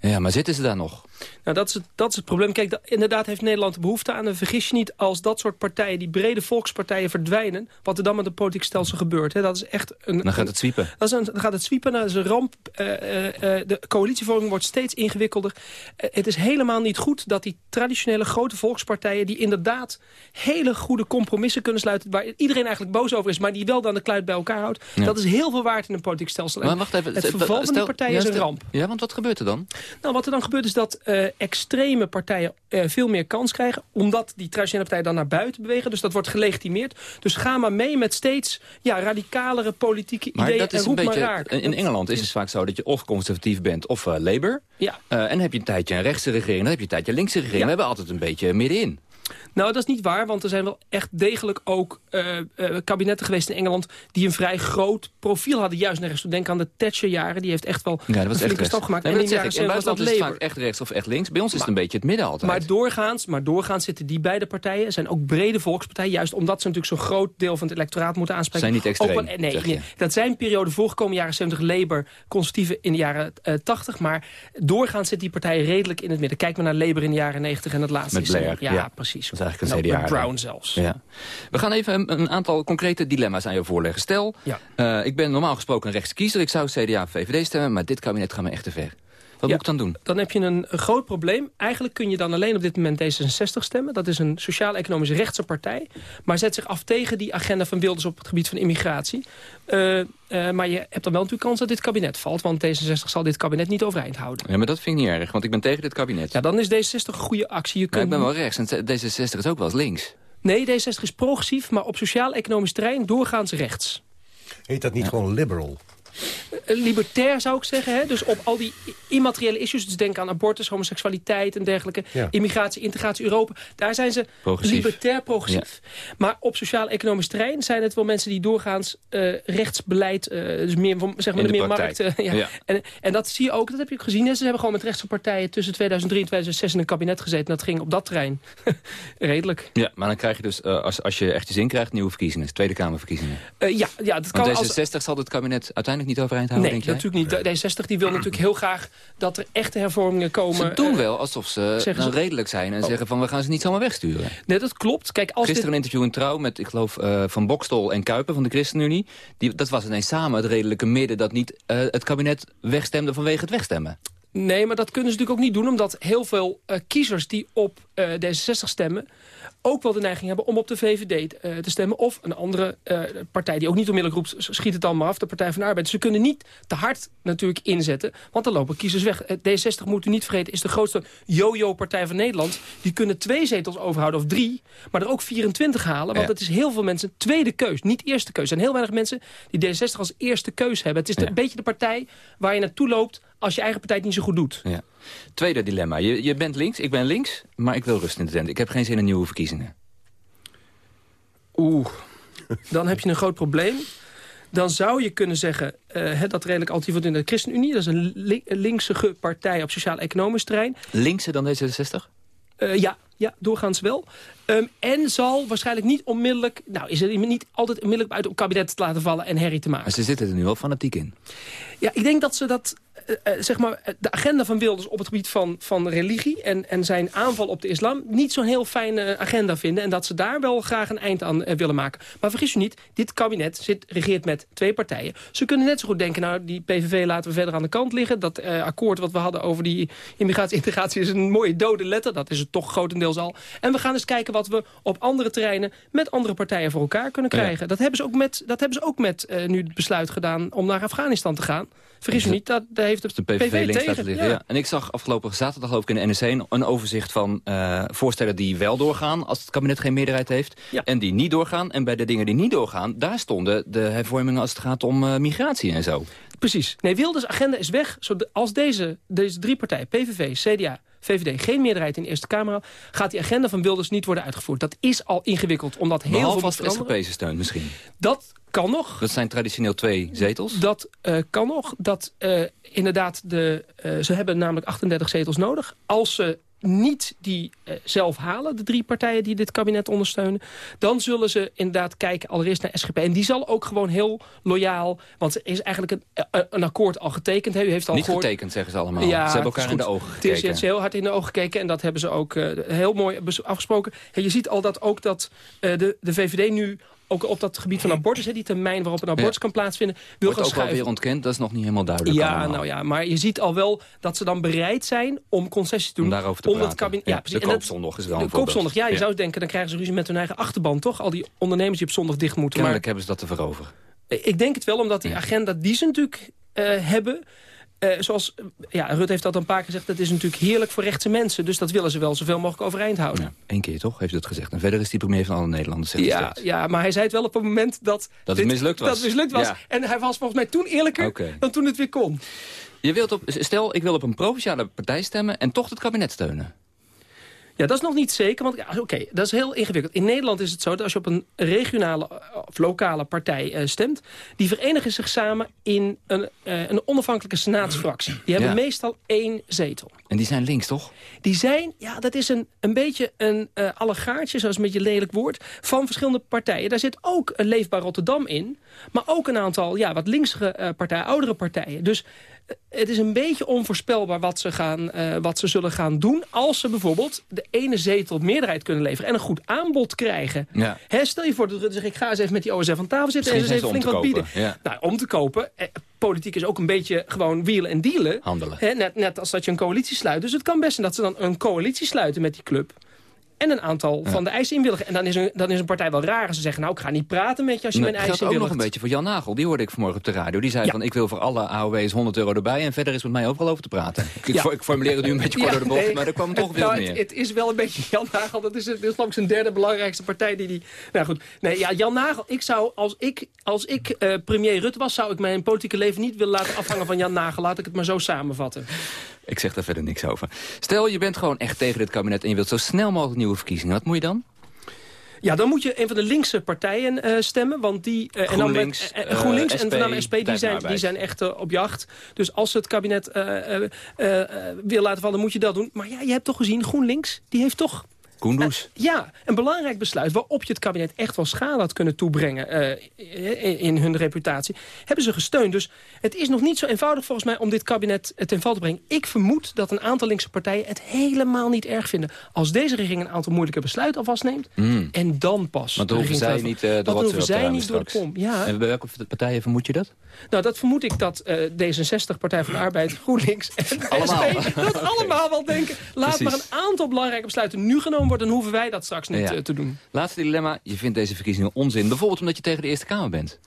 Ja, maar zitten ze daar nog? Nou, dat is het, dat is het probleem. Kijk, dat- inderdaad heeft Nederland de behoefte aan. En vergis je niet, als dat soort partijen, die brede volkspartijen verdwijnen... wat er dan met het politiek stelsel gebeurt. Hè, dat is echt een, Dan gaat het zwiepen. Dat is een, dan gaat het zwiepen, dat is een ramp. Eh, eh, eh, de coalitievorming wordt steeds ingewikkelder. Het is helemaal niet goed dat die traditionele grote volkspartijen... die inderdaad hele goede compromissen kunnen sluiten... waar iedereen eigenlijk boos over is... maar die wel dan de kluit bij elkaar houdt. Ja. Dat is heel veel waard in een politiek stelsel. Maar wacht even. het verval van die partijen ja, is een ramp. Ja, want wat gebeurt er dan? Nou, wat er dan gebeurt is dat eh, extreme partijen eh, veel meer kans krijgen... omdat die traditionele partijen dan naar buiten bewegen. Dus dat wordt gelegitimeerd. Dus ga maar mee met steeds ja, radicalere politieke Maar ideeën dat is en een roep beetje. maar raak. In Engeland is het vaak zo dat je of conservatief bent of eh, Labour. Ja. En heb je een tijdje een rechtse regering, dan heb je een tijdje een linkse regering. We hebben altijd een beetje middenin. Nou, dat is niet waar, want er zijn wel echt degelijk ook eh, eh, kabinetten geweest in Engeland... die een vrij groot profiel hadden, juist naar rechts toe. Denk aan de Thatcher-jaren, die heeft echt wel Ja, dat was een echt stap gemaakt. Nee, en in jaren ik. In 70 was buitenland dat is het vaak echt rechts of echt links. Bij ons is het een beetje het midden altijd. Maar doorgaans, maar doorgaans zitten die beide partijen... zijn ook brede volkspartijen, juist omdat ze natuurlijk zo'n groot deel van het electoraat moeten aanspreken. Zijn niet extreem, wel- nee, dat zijn perioden voorgekomen, jaren 70 Labour, conservatieven in de jaren eh, 80. Maar doorgaans zitten die partijen redelijk in het midden. Kijk maar naar Labour in de jaren 90 en het laatste Met is... Blair, ja, ja. precies. Eigenlijk een Nou, CDA. met. Brown zelfs. Ja. We gaan even een, een aantal concrete dilemma's aan je voorleggen. Stel, Ja. eh, ik ben normaal gesproken een rechtskiezer. Ik zou CDA of VVD stemmen, maar dit kabinet gaat me echt te ver. Wat Ja. moet ik dan doen? Dan heb je een, een groot probleem. Eigenlijk kun je dan alleen op dit moment D66 stemmen. Dat is een sociaal-economisch rechtse partij. Maar zet zich af tegen die agenda van Wilders op het gebied van immigratie. Eh, eh, maar je hebt dan wel natuurlijk kans dat dit kabinet valt. Want D66 zal dit kabinet niet overeind houden. Ja, maar dat vind ik niet erg, want ik ben tegen dit kabinet. Ja, dan is D66 een goede actie. Je kunt... ik ben wel rechts en D66 is ook wel eens links. Nee, D66 is progressief, maar op sociaal-economisch terrein doorgaans rechts. Heet dat niet gewoon liberal? Eh, Libertair zou ik zeggen, hè? dus op al die immateriële issues... dus denk aan abortus, homoseksualiteit en dergelijke... Ja. immigratie, integratie, Europa... daar zijn ze Progressief. libertair progressief. Maar op sociaal-economisch terrein zijn het wel mensen... die doorgaans eh, rechtsbeleid, eh, dus meer, zeg maar, de meer markt... ja. Ja. En, en dat zie je ook, dat heb je ook gezien. hè. Ze hebben gewoon met rechtse partijen tussen 2003 en 2006 in een kabinet gezeten. Dat ging op dat terrein redelijk. Ja, maar dan krijg je dus, als, als je echt je zin krijgt, nieuwe verkiezingen. Tweede Kamerverkiezingen. Ja, ja, dat kan Want als... D66 zal het kabinet uiteindelijk niet overeind houden, Nee, denk jij? natuurlijk niet. D60 die wil natuurlijk heel graag dat er echte hervormingen komen. Ze doen Eh, wel alsof ze ze- redelijk zijn en Oh. zeggen van we gaan ze niet zomaar wegsturen. Nee, dat klopt. Kijk, als Gisteren een interview in Trouw met, ik geloof, eh, Van Bokstol en Kuiper van de ChristenUnie. Die, dat was ineens samen het redelijke midden dat niet eh, het kabinet wegstemde vanwege het wegstemmen. Nee, maar dat kunnen ze natuurlijk ook niet doen... omdat heel veel uh, kiezers die op uh, D66 stemmen ook wel de neiging hebben om op de VVD uh, te stemmen. Of een andere uh, partij die ook niet onmiddellijk roept, schiet het allemaal af, de Partij van de Arbeid. Ze kunnen niet te hard natuurlijk inzetten, want dan lopen kiezers weg. D60, moet u niet vergeten, is de grootste yo-yo-partij van Nederland. Die kunnen twee zetels overhouden, of drie, maar er ook 24 halen. Want ja. het is heel veel mensen tweede keus, niet eerste keus. Er zijn heel weinig mensen die D60 als eerste keus hebben. Het is ja. een beetje de partij waar je naartoe loopt als je eigen partij het niet zo goed doet. Ja. Tweede dilemma. Je, je bent links, ik ben links, maar ik wil rust in de tent. Ik heb geen zin in nieuwe verkiezingen. Oeh, dan heb je een groot probleem. Dan zou je kunnen zeggen uh, dat redelijk alternatief wordt in de ChristenUnie. Dat is een li linkse partij op sociaal-economisch terrein. Linkse dan D66? Uh, ja, ja, doorgaans wel. Um, en zal waarschijnlijk niet onmiddellijk... Nou, is het niet altijd onmiddellijk uit om kabinet te laten vallen en herrie te maken. Maar ze zitten er nu wel fanatiek in. Ja, ik denk dat ze dat... Uh, uh, zeg maar, de agenda van Wilders op het gebied van, van religie... En, en zijn aanval op de islam niet zo'n heel fijne agenda vinden... en dat ze daar wel graag een eind aan willen maken. Maar vergis u niet, dit kabinet zit, regeert met twee partijen. Ze kunnen net zo goed denken, nou, die PVV laten we verder aan de kant liggen. Dat akkoord wat we hadden over die immigratie-integratie is een mooie dode letter. Dat is het toch grotendeels al. En we gaan eens kijken wat we op andere terreinen... met andere partijen voor elkaar kunnen krijgen. Ja. Dat hebben ze ook met, dat hebben ze ook met nu het besluit gedaan om naar Afghanistan te gaan. Vergis u niet, dat, daar heeft de, de PVV, links tegen. liggen. Ja. Ja. En ik zag afgelopen zaterdag ook in de NRC een, overzicht van uh, voorstellen die wel doorgaan... als het kabinet geen meerderheid heeft, en die niet doorgaan. En bij de dingen die niet doorgaan, daar stonden de hervormingen... als het gaat om uh, migratie en zo. Precies. Nee, Wilders' agenda is weg. Als deze, deze drie partijen, PVV, CDA, VVD geen meerderheid in de Eerste Kamer... gaat die agenda van Wilders niet worden uitgevoerd. Dat is al ingewikkeld, omdat heel Behalve veel... als de Europese steun misschien. Dat kan nog. Dat zijn traditioneel twee zetels. Dat uh, kan nog. Dat uh, inderdaad, de, uh, ze hebben namelijk 38 zetels nodig. Als ze niet die uh, zelf halen, de drie partijen die dit kabinet ondersteunen... dan zullen ze inderdaad kijken allereerst naar SGP. En die zal ook gewoon heel loyaal... want er is eigenlijk een, een akkoord al getekend. U heeft al niet gehoord, getekend, zeggen ze allemaal. Ja, ze hebben elkaar in de ogen gekeken. Het is heel hard in de ogen gekeken en dat hebben ze ook uh, heel mooi afgesproken. En je ziet al dat ook dat uh, de, de VVD nu ook op dat gebied van abortus, hè, die termijn waarop een abortus ja. kan plaatsvinden, wil Wordt gaan ook wel weer ontkend, dat is nog niet helemaal duidelijk Ja, allemaal. nou ja, maar je ziet al wel dat ze dan bereid zijn om concessies te doen. Om daarover te om praten. Kabinet, ja, ja, precies. De koopzondag is wel De koopzondag, ja, je ja. zou denken, dan krijgen ze ruzie met hun eigen achterban, toch? Al die ondernemers die op zondag dicht moeten. Kennelijk maar, hebben ze dat te veroveren. Ik denk het wel, omdat die agenda die ze natuurlijk uh, hebben... Uh, zoals ja, Rutte heeft dat een paar keer gezegd... dat is natuurlijk heerlijk voor rechtse mensen. Dus dat willen ze wel zoveel mogelijk overeind houden. Ja, Eén keer toch, heeft hij dat gezegd. En verder is die premier van alle Nederlanders. Ja, ja, maar hij zei het wel op het moment dat... Dat het mislukt was. Dat het mislukt was. Ja. En hij was volgens mij toen eerlijker okay. dan toen het weer kon. Je wilt op, stel, ik wil op een provinciale partij stemmen... en toch het kabinet steunen. Ja, dat is nog niet zeker, want oké, okay, dat is heel ingewikkeld. In Nederland is het zo dat als je op een regionale of lokale partij uh, stemt... die verenigen zich samen in een, uh, een onafhankelijke senaatsfractie. Die hebben ja. meestal één zetel. En die zijn links, toch? Die zijn, ja, dat is een, een beetje een uh, allegaartje, zoals een beetje een lelijk woord... van verschillende partijen. Daar zit ook een Leefbaar Rotterdam in, maar ook een aantal ja, wat linkse partijen, oudere partijen. Dus het is een beetje onvoorspelbaar wat ze, gaan, uh, wat ze zullen gaan doen... als ze bijvoorbeeld de ene zetel meerderheid kunnen leveren... en een goed aanbod krijgen. Ja. He, stel je voor dat Rutte zegt... ik ga eens even met die OSF aan tafel zitten... Misschien en eens even flink wat bieden. Ja. Nou, om te kopen... Eh, politiek is ook een beetje gewoon wielen en dealen. Handelen. Net, net als dat je een coalitie sluit. Dus het kan best zijn dat ze dan een coalitie sluiten met die club en een aantal ja. van de eisen inwilligen. En dan is, een, dan is een partij wel raar. Ze zeggen, nou, ik ga niet praten met je als je nee, mijn eisen inwilligt. inwilligt. ook nog een beetje voor Jan Nagel. Die hoorde ik vanmorgen op de radio. Die zei ja. van, ik wil voor alle AOW's 100 euro erbij... en verder is met mij overal over te praten. Ik, ja. ik formuleer het nu een beetje kort door de bocht, nee, maar er kwam toch veel nou, meer. Het, het, is wel een beetje Jan Nagel. Dat is, dat is zijn derde belangrijkste partij. Die die, nou goed, nee, ja, Jan Nagel, ik zou, als ik, als ik uh, premier Rutte was... zou ik mijn politieke leven niet willen laten afhangen van Jan Nagel. Laat ik het maar zo samenvatten. Ik zeg daar verder niks over. Stel, je bent gewoon echt tegen dit kabinet... en je wilt zo snel mogelijk nieuwe verkiezingen. Wat moet je dan? Ja, dan moet je een van de linkse partijen uh, stemmen. Want die, uh, GroenLinks, en, dan met, uh, GroenLinks en van de SP, die zijn, die zijn echt op jacht. Dus als het kabinet wil laten vallen, moet je dat doen. Maar ja, je hebt toch gezien, GroenLinks, die heeft toch Kunduz. Ja, een belangrijk besluit waarop je het kabinet echt wel schade had kunnen toebrengen uh, in hun reputatie, hebben ze gesteund. Dus het is nog niet zo eenvoudig volgens mij om dit kabinet ten val te brengen. Ik vermoed dat een aantal linkse partijen het helemaal niet erg vinden als deze regering een aantal moeilijke besluiten alvast neemt Mm. en dan pas. Want dan hoeven zij niet uh, hoeven zij niet door de kom. Ja. En bij welke partijen vermoed je dat? Nou, dat vermoed ik dat uh, D66, Partij van de Arbeid, GroenLinks en allemaal. SP dat allemaal wel denken. Laat Precies. maar een aantal belangrijke besluiten nu genomen worden, dan hoeven wij dat straks niet Ja. uh, te doen. Laatste dilemma. Je vindt deze verkiezingen onzin. Bijvoorbeeld omdat je tegen de Eerste Kamer bent.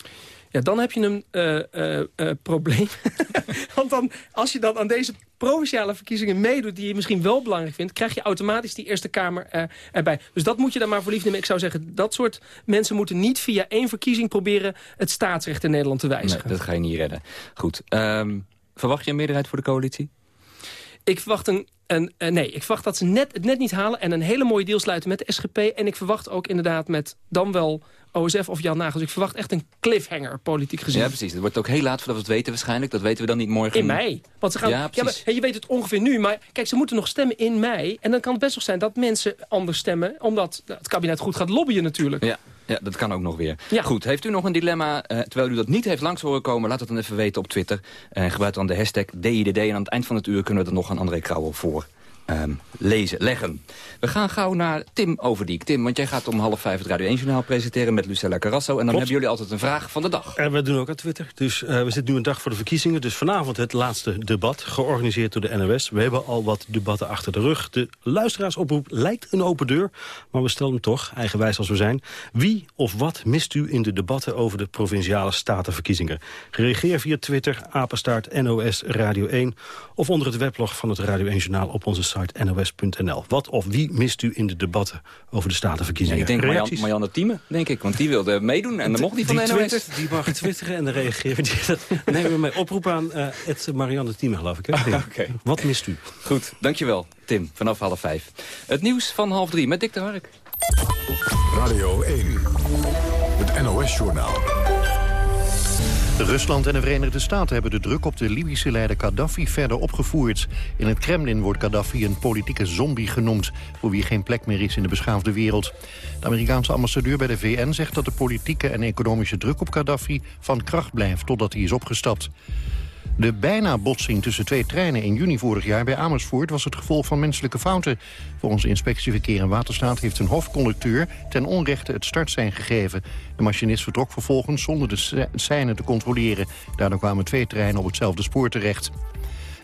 Ja, dan heb je een uh, uh, probleem. Want dan, als je dan aan deze provinciale verkiezingen meedoet... die je misschien wel belangrijk vindt... krijg je automatisch die Eerste Kamer erbij. Dus dat moet je dan maar voor lief nemen. Ik zou zeggen, dat soort mensen moeten niet via één verkiezing... proberen het staatsrecht in Nederland te wijzigen. Nee, dat ga je niet redden. Goed. Um, verwacht je een meerderheid voor de coalitie? Ik verwacht een, uh, nee, ik verwacht dat ze net, het net niet halen... en een hele mooie deal sluiten met de SGP. En ik verwacht ook inderdaad met dan wel OSF of Jan Nagels. Ik verwacht echt een cliffhanger, politiek gezien. Ja, precies. Het wordt ook heel laat voordat we het weten waarschijnlijk. Dat weten we dan niet morgen. In mei. Want ze gaan, ja, ja, maar, je weet het ongeveer nu, maar kijk, ze moeten nog stemmen in mei. En dan kan het best wel zijn dat mensen anders stemmen... omdat het kabinet goed gaat lobbyen natuurlijk. Ja. Ja, dat kan ook nog weer. Ja. Goed, heeft u nog een dilemma, uh, terwijl u dat niet heeft langs horen komen... laat het dan even weten op Twitter. En uh, gebruik dan de hashtag DIDD. En aan het eind van het uur kunnen we er nog een André Krauwel voor um, lezen, leggen. We gaan gauw naar Tim Overdiek. Tim, want jij gaat om half vijf het Radio 1-journaal presenteren met Lucella Carrasso. En dan Klopt. hebben jullie altijd een vraag van de dag. En we doen ook aan Twitter. Dus uh, we zitten nu een dag voor de verkiezingen. Dus vanavond het laatste debat, georganiseerd door de NOS. We hebben al wat debatten achter de rug. De luisteraarsoproep lijkt een open deur. Maar we stellen hem toch, eigenwijs als we zijn. Wie of wat mist u in de debatten over de provinciale statenverkiezingen? Reageer via Twitter, apenstaart NOS Radio 1... of onder het weblog van het Radio 1-journaal op onze site nos.nl. Wat of wie mist u in de debatten over de Ja, statenverkiezingen? ik denk Marianne, Thieme, denk ik. Want die wilde meedoen en dan mocht die van de NOS. twittert, die mag twitteren en dan reageren. Die, dat nemen we mee oproep aan uh, het Marianne Thieme, geloof ik. Hè? Ah, Oké. Wat mist u? Goed, dankjewel Tim, vanaf half vijf. Het nieuws van half drie met Dick de Hark. Radio 1, het NOS-journaal. Rusland en de Verenigde Staten hebben de druk op de Libische leider Gaddafi verder opgevoerd. In het Kremlin wordt Gaddafi een politieke zombie genoemd... voor wie geen plek meer is in de beschaafde wereld. De Amerikaanse ambassadeur bij de VN zegt dat de politieke en economische druk op Gaddafi... van kracht blijft totdat hij is opgestapt. De bijna botsing tussen twee treinen in juni vorig jaar bij Amersfoort was het gevolg van menselijke fouten. Volgens inspectie Verkeer en Waterstaat heeft een hoofdconducteur ten onrechte het startsein gegeven. De machinist vertrok vervolgens zonder de seinen te controleren. Daardoor kwamen twee treinen op hetzelfde spoor terecht.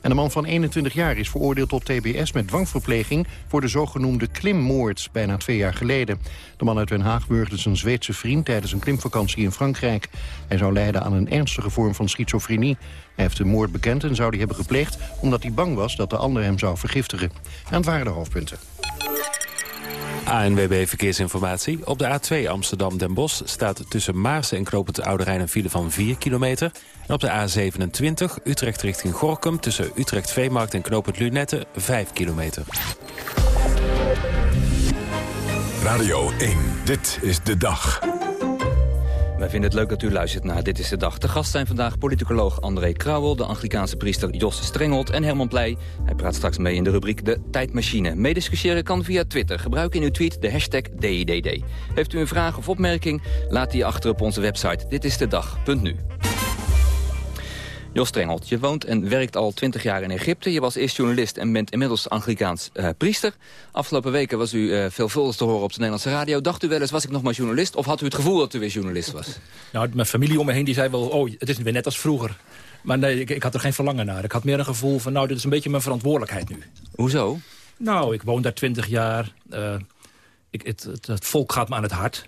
En de man van 21 jaar is veroordeeld tot tbs met dwangverpleging... voor de zogenoemde klimmoord, bijna twee jaar geleden. De man uit Den Haag wurgde zijn Zweedse vriend tijdens een klimvakantie in Frankrijk. Hij zou lijden aan een ernstige vorm van schizofrenie. Hij heeft de moord bekend en zou die hebben gepleegd... omdat hij bang was dat de ander hem zou vergiftigen. En het waren de hoofdpunten. ANWB Verkeersinformatie. Op de A2 Amsterdam-Den Bosch staat tussen Maarsen en Knopend Oude Rijn een file van 4 kilometer. En op de A27 Utrecht richting Gorkum tussen Utrecht Veemarkt en Knopend Lunette 5 kilometer. Radio 1, dit is de dag. Wij vinden het leuk dat u luistert naar Dit is de Dag. De gast zijn vandaag politicoloog André Krauwel... de Anglikaanse priester Jos Strengelt en Herman Pleij. Hij praat straks mee in de rubriek De Tijdmachine. Meediscussiëren kan via Twitter. Gebruik in uw tweet de hashtag DIDD. Heeft u een vraag of opmerking? Laat die achter op onze website ditistedag.nu. Jos Strengelt, je woont en werkt al 20 jaar in Egypte. Je was eerst journalist en bent inmiddels Anglikaans uh, priester. Afgelopen weken was u uh, veelvuldig te horen op de Nederlandse radio. Dacht u wel eens, was ik nog maar journalist? Of had u het gevoel dat u weer journalist was? Nou, mijn familie om me heen die zei wel, oh, het is weer net als vroeger. Maar nee, ik, ik had er geen verlangen naar. Ik had meer een gevoel van, nou, dit is een beetje mijn verantwoordelijkheid nu. Hoezo? Nou, ik woon daar 20 jaar. Uh, ik, het, het, het volk gaat me aan het hart.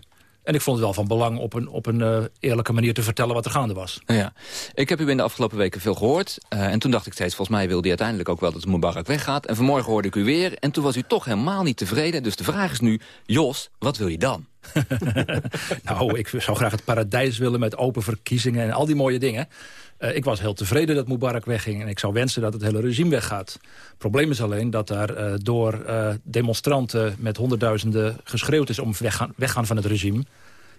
En ik vond het wel van belang op een, op een uh, eerlijke manier te vertellen wat er gaande was. Ja. Ik heb u in de afgelopen weken veel gehoord. Uh, en toen dacht ik steeds, volgens mij wilde hij uiteindelijk ook wel dat Mubarak weggaat. En vanmorgen hoorde ik u weer. En toen was u toch helemaal niet tevreden. Dus de vraag is nu, Jos, wat wil je dan? nou, ik zou graag het paradijs willen met open verkiezingen en al die mooie dingen. Uh, ik was heel tevreden dat Mubarak wegging en ik zou wensen dat het hele regime weggaat. Het probleem is alleen dat daar uh, door uh, demonstranten met honderdduizenden geschreeuwd is om weggaan, weggaan van het regime.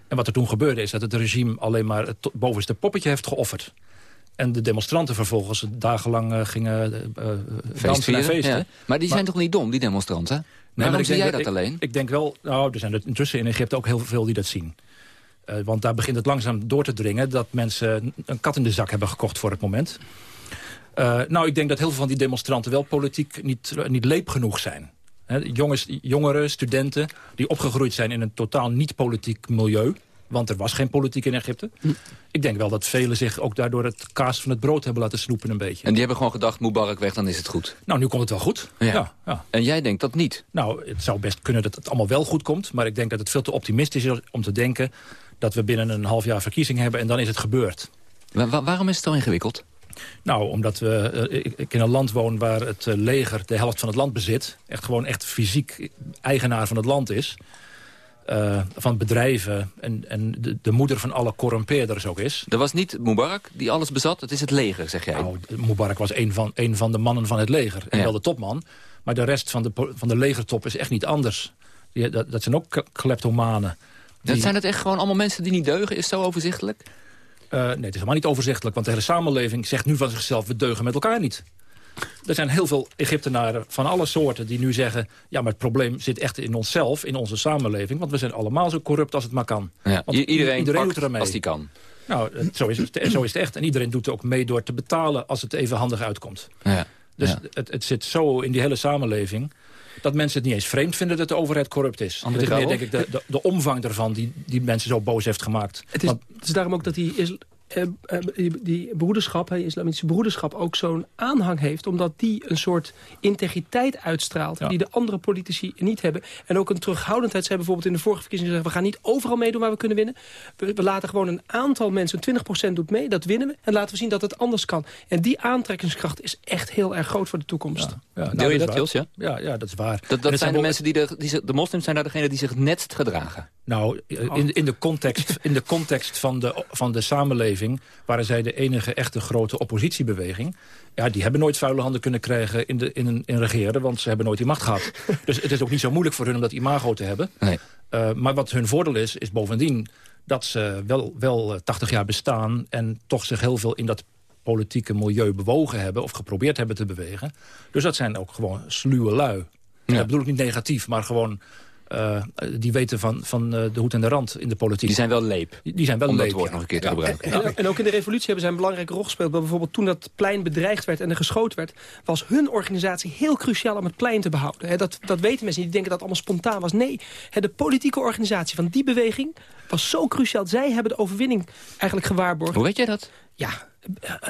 En wat er toen gebeurde is dat het regime alleen maar het bovenste poppetje heeft geofferd. En de demonstranten vervolgens dagenlang gingen uh, dansen en feesten. Ja. Maar die zijn toch niet dom, die demonstranten? Nee, Waarom maar zie jij dat, ik, alleen? Ik denk wel, nou, er zijn er intussen in Egypte ook heel veel die dat zien. Uh, want daar begint het langzaam door te dringen... dat mensen een kat in de zak hebben gekocht voor het moment. Uh, nou, ik denk dat heel veel van die demonstranten wel politiek niet, niet leep genoeg zijn. He, jongens, jongeren, studenten die opgegroeid zijn in een totaal niet-politiek milieu... Want er was geen politiek in Egypte. Hm. Ik denk wel dat velen zich ook daardoor het kaas van het brood hebben laten snoepen een beetje. En die hebben gewoon gedacht, Mubarak weg, dan is het goed. Nou, nu komt het wel goed. Ja. ja, En jij denkt dat niet? Nou, het zou best kunnen dat het allemaal wel goed komt. Maar ik denk dat het veel te optimistisch is om te denken... dat we binnen een half jaar verkiezing hebben en dan is het gebeurd. waarom is het zo ingewikkeld? Nou, omdat we, uh, ik in een land woon waar het uh, leger de helft van het land bezit. Echt gewoon echt fysiek eigenaar van het land is. Uh, van bedrijven en, en de, de, moeder van alle corrumpeerders ook is. Er was niet Mubarak die alles bezat, het is het leger, zeg jij? Nou, Mubarak was een van, een van de mannen van het leger. En ja. wel de topman. Maar de rest van de, van de legertop is echt niet anders. Die, dat, dat zijn ook kleptomanen. Dat zijn het echt gewoon allemaal mensen die niet deugen? Is zo overzichtelijk? Uh, nee, het is helemaal niet overzichtelijk. Want de hele samenleving zegt nu van zichzelf... we deugen met elkaar niet. Er zijn heel veel Egyptenaren van alle soorten die nu zeggen... ja, maar het probleem zit echt in onszelf, in onze samenleving. Want we zijn allemaal zo corrupt als het maar kan. Ja, iedereen iedereen doet er mee. als die kan. Nou, zo is, het, zo is het echt. En iedereen doet er ook mee door te betalen als het even handig uitkomt. Ja, dus ja. Het, het zit zo in die hele samenleving dat mensen het niet eens vreemd vinden dat de overheid corrupt is. Het is meer, denk ik, de, de, de, omvang daarvan die, die mensen zo boos heeft gemaakt. Het is, het is daarom ook dat die is, die broederschap, die islamitische broederschap, ook zo'n aanhang heeft. Omdat die een soort integriteit uitstraalt. Ja. Die de andere politici niet hebben. En ook een terughoudendheid. Ze hebben bijvoorbeeld in de vorige verkiezingen gezegd... we gaan niet overal meedoen waar we kunnen winnen. We, we laten gewoon een aantal mensen, 20% doet mee, dat winnen we. En laten we zien dat het anders kan. En die aantrekkingskracht is echt heel erg groot voor de toekomst. Ja. Ja, nou, Deel je dat, Jos? Ja? Ja, ja, dat is waar. Dat, dat zijn de mensen die de, die, de moslims zijn daar degene die zich het netst gedragen. Nou, in, in, de context, in de context van de, van de samenleving... waren zij de enige echte grote oppositiebeweging. Ja, die hebben nooit vuile handen kunnen krijgen in, de, in, een, in regeren... want ze hebben nooit die macht gehad. dus het is ook niet zo moeilijk voor hun om dat imago te hebben. Nee. Uh, maar wat hun voordeel is, is bovendien dat ze wel, wel 80 jaar bestaan... en toch zich heel veel in dat politieke milieu bewogen hebben... of geprobeerd hebben te bewegen. Dus dat zijn ook gewoon sluwe lui. Ja. Dat bedoel ik niet negatief, maar gewoon uh, die weten van, van uh, de hoed en de rand in de politiek. Die zijn wel leep. Die zijn wel Om leep, dat woord ja. nog een keer te ja. gebruiken. En, en, en, ook in de revolutie hebben zij een belangrijke rol gespeeld. Bijvoorbeeld toen dat plein bedreigd werd en er geschoten werd... was hun organisatie heel cruciaal om het plein te behouden. He, dat, dat weten mensen niet. Die denken dat het allemaal spontaan was. Nee, he, de politieke organisatie van die beweging was zo cruciaal. Zij hebben de overwinning eigenlijk gewaarborgd. Hoe weet jij dat? Ja,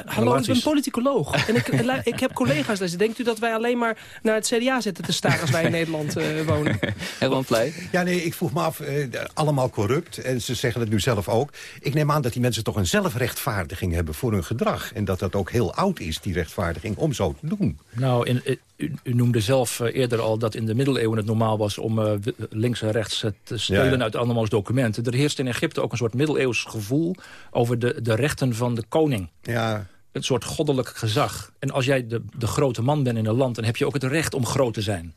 hallo, ik ben politicoloog. En ik, ik heb collega's daar. Denkt u dat wij alleen maar naar het CDA zitten te staan... als wij in Nederland uh, wonen? Herman Pleij? Ja, nee, ik vroeg me af. Uh, allemaal corrupt. En ze zeggen het nu zelf ook. Ik neem aan dat die mensen toch een zelfrechtvaardiging hebben voor hun gedrag. En dat dat ook heel oud is, die rechtvaardiging, om zo te doen. Nou, in, u, u, noemde zelf eerder al dat in de middeleeuwen het normaal was... om links en rechts te stelen ja. uit andermans documenten. Er heerst in Egypte ook een soort middeleeuws gevoel... over de, de rechten van de koning. Ja. Een soort goddelijk gezag. En als jij de, de grote man bent in een land... dan heb je ook het recht om groot te zijn.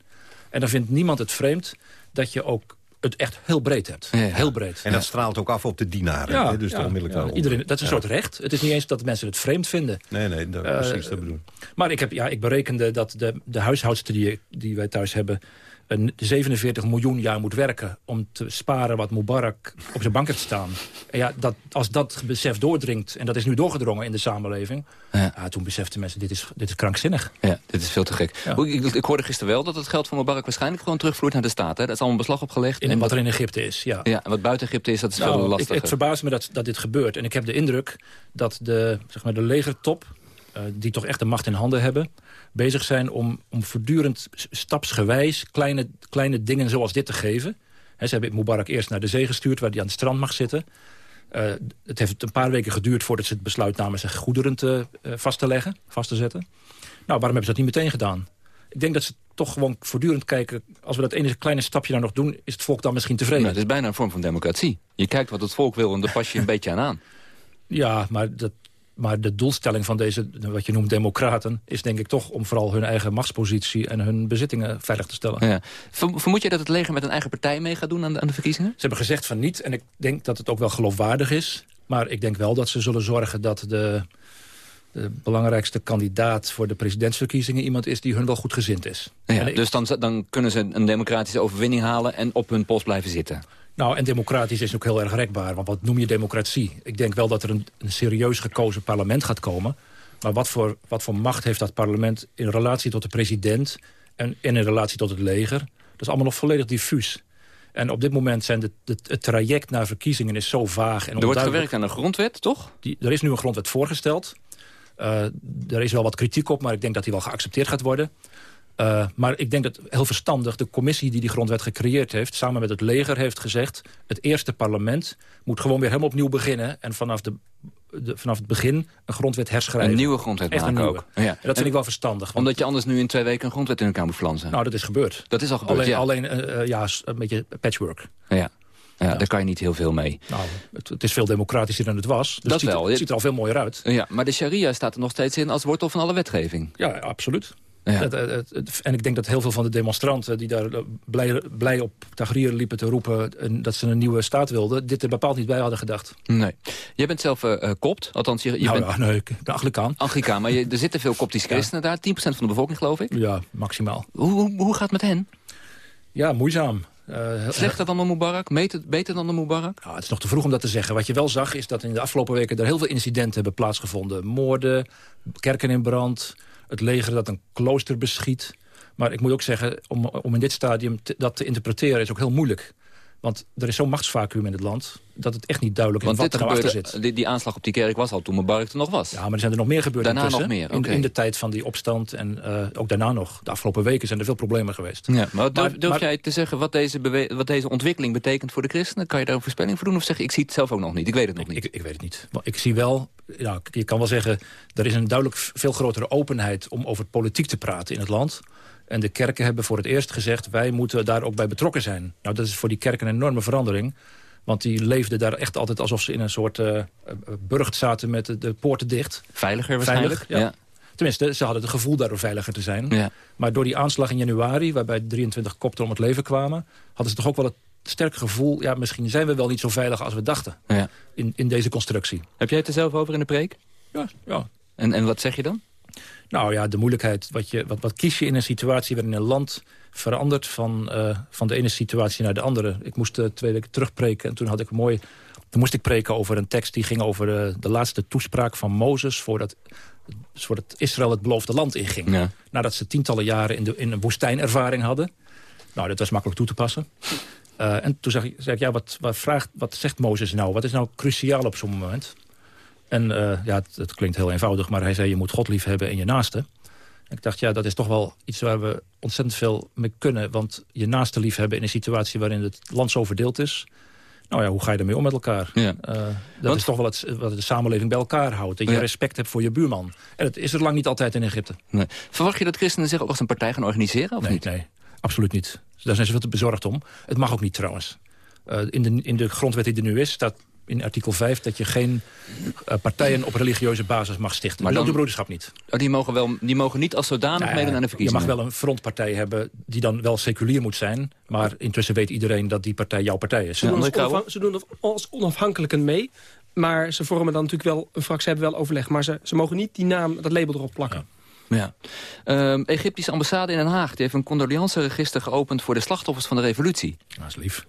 En dan vindt niemand het vreemd dat je ook het echt heel breed hebt. Ja, ja. Heel breed. En dat ja. straalt ook af op de dienaren. Ja, dus ja, ja, iedereen, dat is een soort recht. Het is niet eens dat mensen het vreemd vinden. Nee, nee, dat, uh, precies dat bedoel Maar ik, heb, ja, ik berekende dat de, de huishoudster die, die wij thuis hebben... een 47 miljoen jaar moet werken om te sparen wat Mubarak op zijn bank heeft staan. En ja, dat, als dat besef doordringt, en dat is nu doorgedrongen in de samenleving... Ja. Ja, toen beseften mensen, dit is, dit is krankzinnig. Ja, dit is veel te gek. Ja. Ik, ik, ik, hoorde gisteren wel dat het geld van Mubarak waarschijnlijk gewoon terugvloeit naar de staat. Hè? Dat is allemaal beslag opgelegd. In, en wat er in Egypte is, ja. Ja, en wat buiten Egypte is, dat is nou, veel lastiger. Ik, het verbaast me dat, dat dit gebeurt. En ik heb de indruk dat de, zeg maar, de legertop, uh, die toch echt de macht in handen hebben bezig zijn om, om voortdurend stapsgewijs kleine, kleine dingen zoals dit te geven. He, ze hebben Mubarak eerst naar de zee gestuurd waar hij aan het strand mag zitten. Uh, het heeft een paar weken geduurd voordat ze het besluit namen zijn goederen te, uh, vast te leggen, vast te zetten. Nou, waarom hebben ze dat niet meteen gedaan? Ik denk dat ze toch gewoon voortdurend kijken... als we dat enige kleine stapje nou nog doen... is het volk dan misschien tevreden. Nou, het is bijna een vorm van democratie. Je kijkt wat het volk wil en daar pas je een beetje aan aan. Ja, maar dat, maar de doelstelling van deze, wat je noemt democraten... is denk ik toch om vooral hun eigen machtspositie... en hun bezittingen veilig te stellen. Ja. Vermoed je dat het leger met een eigen partij mee gaat doen aan de, aan de verkiezingen? Ze hebben gezegd van niet. En ik denk dat het ook wel geloofwaardig is. Maar ik denk wel dat ze zullen zorgen dat de... de belangrijkste kandidaat voor de presidentsverkiezingen... iemand is die hun wel goed gezind is. Ja, dus dan, dan kunnen ze een democratische overwinning halen... en op hun post blijven zitten. Nou, en democratisch is ook heel erg rekbaar. Want wat noem je democratie? Ik denk wel dat er een, een serieus gekozen parlement gaat komen. Maar wat voor, wat voor macht heeft dat parlement in relatie tot de president... en, en in relatie tot het leger? Dat is allemaal nog volledig diffuus. En op dit moment zijn de, de- het traject naar verkiezingen is zo vaag en Er wordt gewerkt aan een grondwet, toch? Die, er is nu een grondwet voorgesteld. Eh, er is wel wat kritiek op, maar ik denk dat die wel geaccepteerd gaat worden. Eh, maar ik denk dat heel verstandig de commissie die die grondwet gecreëerd heeft... samen met het leger heeft gezegd... het eerste parlement moet gewoon weer helemaal opnieuw beginnen... en vanaf, de, de- vanaf het begin een grondwet herschrijven. Een nieuwe grondwet Echt maken ook. Ja. En dat vind ik wel verstandig. want- Omdat je anders nu in twee weken een grondwet in elkaar moet flansen. Nou, dat is gebeurd. Dat is al gebeurd, Alleen, ja. alleen eh, eh, ja, een beetje patchwork. Ja. Ja, daar kan je niet heel veel mee. Nou, het, het is veel democratischer dan het was. Dus Dat het ziet, wel. Er, het ziet er al veel mooier uit. Ja, maar de sharia staat er nog steeds in als wortel van alle wetgeving. Ja, absoluut. Ja. Het- het- het- het- en ik denk dat heel veel van de demonstranten... die daar blij, blij op Tahrir liepen te roepen... en dat ze een nieuwe staat wilden... dit er bepaald niet bij hadden gedacht. Nee. Jij bent zelf eh, eh, kopt, althans je, je nou bent ja, nee, ik ben Anglikaan. Anglikaan, maar je, er zitten veel koptische christenen daar, 10% van de bevolking geloof ik. Ja, maximaal. Hoe, hoe, hoe gaat het met hen? Ja, moeizaam. Eh, Slechter dan de Mubarak? Beter, beter dan de Mubarak? Nou, het is nog te vroeg om dat te zeggen. Wat je wel zag is dat in de afgelopen weken... er heel veel incidenten hebben plaatsgevonden. Moorden, kerken in brand, het leger dat een klooster beschiet. Maar ik moet ook zeggen, om, om in dit stadium dat te interpreteren... is ook heel moeilijk. Want er is zo'n machtsvacuum in het land... dat het echt niet duidelijk is wat er nou achter zit. die, die aanslag op die kerk was al toen Mubarak er nog was. Ja, maar er zijn er nog meer gebeurd Daarna intussen. nog meer, In- de tijd van die opstand en eh, ook daarna nog. De afgelopen weken zijn er veel problemen geweest. Ja, maar durf, Maar- durf maar- jij te zeggen wat deze, wat deze ontwikkeling betekent voor de christenen? Kan je daar een voorspelling voor doen? Of zeg je, ik zie het zelf ook nog niet, ik weet het nog niet. Ik, ik weet het niet. Maar ik zie wel, ja, je kan wel zeggen... er is een duidelijk veel grotere openheid om over politiek te praten in het land. En de kerken hebben voor het eerst gezegd... wij moeten daar ook bij betrokken zijn. Nou, dat is voor die kerken een enorme verandering. Want die leefden daar echt altijd alsof ze in een soort eh, burcht zaten... met de, de poorten dicht. Veiliger waarschijnlijk, Veilig, ja. ja. Tenminste, ze hadden het gevoel daardoor veiliger te zijn. Ja. Maar door die aanslag in januari, waarbij 23 kopten om het leven kwamen... hadden ze toch ook wel het sterke gevoel... ja, misschien zijn we wel niet zo veilig als we dachten Ja. in, in deze constructie. Heb jij het er zelf over in de preek? Ja, ja. En, en wat zeg je dan? Nou ja, de moeilijkheid. Wat, je, wat, wat kies je in een situatie waarin een land verandert van, eh, van de ene situatie naar de andere. Ik moest eh, twee weken terugpreken en toen had ik een mooi... Toen moest ik preken over een tekst die ging over eh, de laatste toespraak van Mozes... voordat, voordat Israël het beloofde land inging. Ja. Nadat ze tientallen jaren in, de, in een woestijnervaring hadden. Nou, dat was makkelijk toe te passen. En toen zei ik, zei ik ja, wat, wat, vraagt, wat zegt Mozes nou? Wat is nou cruciaal op zo'n moment? En eh, ja, het, het klinkt heel eenvoudig, maar hij zei... je moet God lief hebben en je naaste. En ik dacht, ja, dat is toch wel iets waar we ontzettend veel mee kunnen. Want je naaste lief hebben in een situatie waarin het land zo verdeeld is... nou ja, hoe ga je ermee om met elkaar? Ja. Eh, dat Want- is toch wel het, wat de samenleving bij elkaar houdt. Dat je Ja. respect hebt voor je buurman. En dat is er lang niet altijd in Egypte. Nee. Verwacht je dat christenen zich ook als een partij gaan organiseren? Of nee, niet? nee, absoluut niet. Daar zijn ze veel te bezorgd om. Het mag ook niet trouwens. Eh, in, de, in de grondwet die er nu is, staat in artikel 5... dat je geen eh, partijen op religieuze basis mag stichten. Maar dan- de broederschap niet. Oh, die, mogen wel, die mogen niet als zodanig Nou ja, meedoen aan de je verkiezingen? mag wel een frontpartij hebben die dan wel seculier moet zijn. Maar intussen weet iedereen dat die partij jouw partij is. Ze, doen als onafhan- ze doen het als onafhankelijken mee. Maar ze vormen dan natuurlijk wel een fractie, hebben wel overleg. Maar ze, ze mogen niet die naam, dat label erop plakken. Ja. Ehm, Egyptische ambassade in Den Haag die heeft een condoleanceregister geopend... voor de slachtoffers van de revolutie. Dat is lief.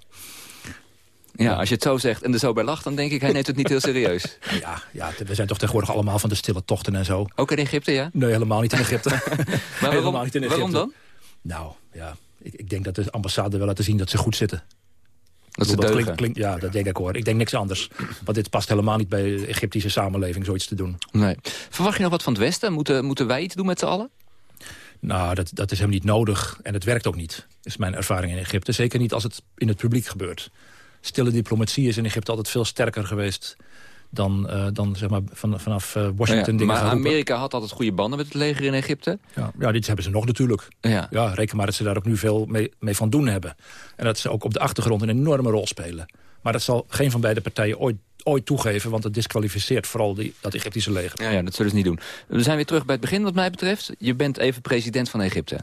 Ja, als je het zo zegt en er zo bij lacht... dan denk ik, hij neemt het niet heel serieus. Ja, ja, we zijn toch tegenwoordig allemaal van de stille tochten en zo. Ook in Egypte, ja? Nee, helemaal niet in Egypte. Maar helemaal waarom, niet in Egypte. waarom dan? Nou, ja, ik, ik denk dat de ambassade wel laten zien dat ze goed zitten. Dat bedoel, klinkt, ja, dat denk ik hoor. Ik denk niks anders. Want dit past helemaal niet bij de Egyptische samenleving, zoiets te doen. Nee. Verwacht je nog wat van het Westen? Moeten, moeten wij iets doen met z'n allen? Nou, dat, dat is hem niet nodig. En het werkt ook niet, is mijn ervaring in Egypte. Zeker niet als het in het publiek gebeurt. Stille diplomatie is in Egypte altijd veel sterker geweest... dan, eh, dan zeg maar, van, vanaf eh, Washington Nou ja, dingen maar. Amerika had altijd goede banden met het leger in Egypte. Ja, ja, dit hebben ze nog natuurlijk. Ja. Ja, reken maar dat ze daar ook nu veel mee, mee van doen hebben. En dat ze ook op de achtergrond een enorme rol spelen. Maar dat zal geen van beide partijen ooit, ooit toegeven... want het disqualificeert vooral die, dat Egyptische leger. Ja, ja, dat zullen ze niet doen. We zijn weer terug bij het begin wat mij betreft. Je bent even president van Egypte.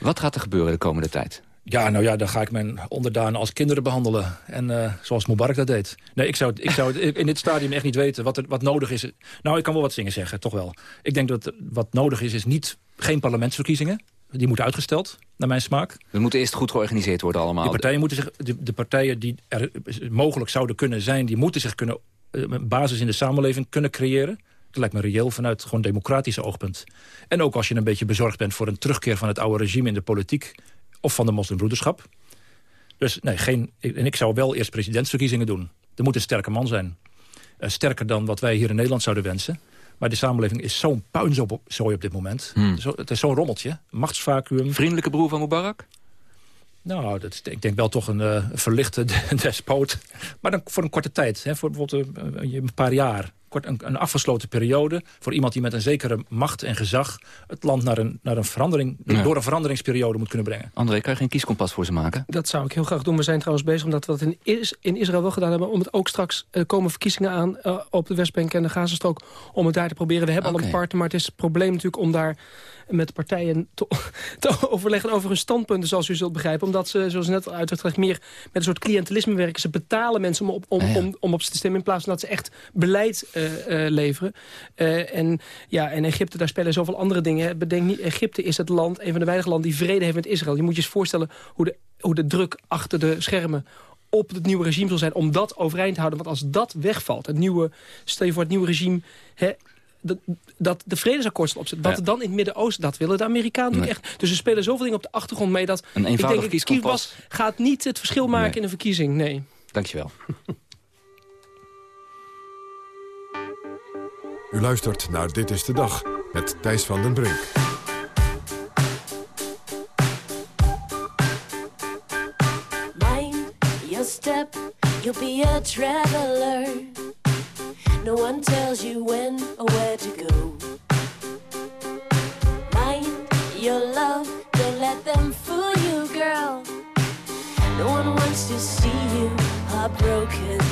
Wat gaat er gebeuren de komende tijd? Ja, nou ja, dan ga ik mijn onderdanen als kinderen behandelen. En uh, zoals Mubarak dat deed. Nee, ik zou, ik zou in dit stadium echt niet weten wat, er, wat nodig is. Nou, ik kan wel wat dingen zeggen, toch wel. Ik denk dat wat nodig is, is niet, geen parlementsverkiezingen. Die moeten uitgesteld, naar mijn smaak. We moeten eerst goed georganiseerd worden allemaal. De partijen, moeten zich, de, de partijen die er mogelijk zouden kunnen zijn... die moeten zich kunnen, een basis in de samenleving kunnen creëren. Dat lijkt me reëel vanuit gewoon democratische oogpunt. En ook als je een beetje bezorgd bent voor een terugkeer van het oude regime in de politiek of van de moslimbroederschap. Dus nee, geen, en ik zou wel eerst presidentsverkiezingen doen. Er moet een sterke man zijn. Uh, sterker dan wat wij hier in Nederland zouden wensen. Maar de samenleving is zo'n puinzooi op dit moment. Hmm. Zo, het is zo'n rommeltje. Machtsvacuum. Vriendelijke broer van Mubarak? Nou, dat is, ik denk wel toch een uh, verlichte despoot. Maar dan voor een korte tijd. Hè, voor bijvoorbeeld een, een paar jaar kort een, een, afgesloten periode... voor iemand die met een zekere macht en gezag... het land naar een, naar een verandering, door een veranderingsperiode moet kunnen brengen. André, kan je geen kieskompas voor ze maken? Dat zou ik heel graag doen. We zijn trouwens bezig omdat we dat in, is, in Israël wel gedaan hebben... om het ook straks uh, komen verkiezingen aan uh, op de Westbank en de Gazastrook... om het daar te proberen. We hebben okay. al een partner, maar het is het probleem natuurlijk om daar met partijen te, te, overleggen over hun standpunten, zoals u zult begrijpen. Omdat ze, zoals net al uitgelegd, meer met een soort cliëntelisme werken. Ze betalen mensen om op, om, ja. om, om op ze te stemmen in plaats van dat ze echt beleid uh, leveren. Uh, en ja, en Egypte, daar spelen zoveel andere dingen. Bedenk niet, Egypte is het land, een van de weinige landen die vrede heeft met Israël. Je moet je eens voorstellen hoe de, hoe de druk achter de schermen op het nieuwe regime zal zijn om dat overeind te houden. Want als dat wegvalt, het nieuwe, stel je voor het nieuwe regime... Hè, dat, dat de vredesakkoord zal opzetten. Wat ja. dan in het Midden-Oosten, dat willen de Amerikanen nee. echt. Dus er spelen zoveel dingen op de achtergrond mee... dat een ik denk, kieskompas gaat niet het verschil maken nee. in een verkiezing. Nee. Dankjewel. U luistert naar Dit is de Dag met Thijs van den Brink. Mind your step, you'll be a traveler. No one tells you when or where to go. Mind your love, don't let them fool you, girl. No one wants to see you heartbroken.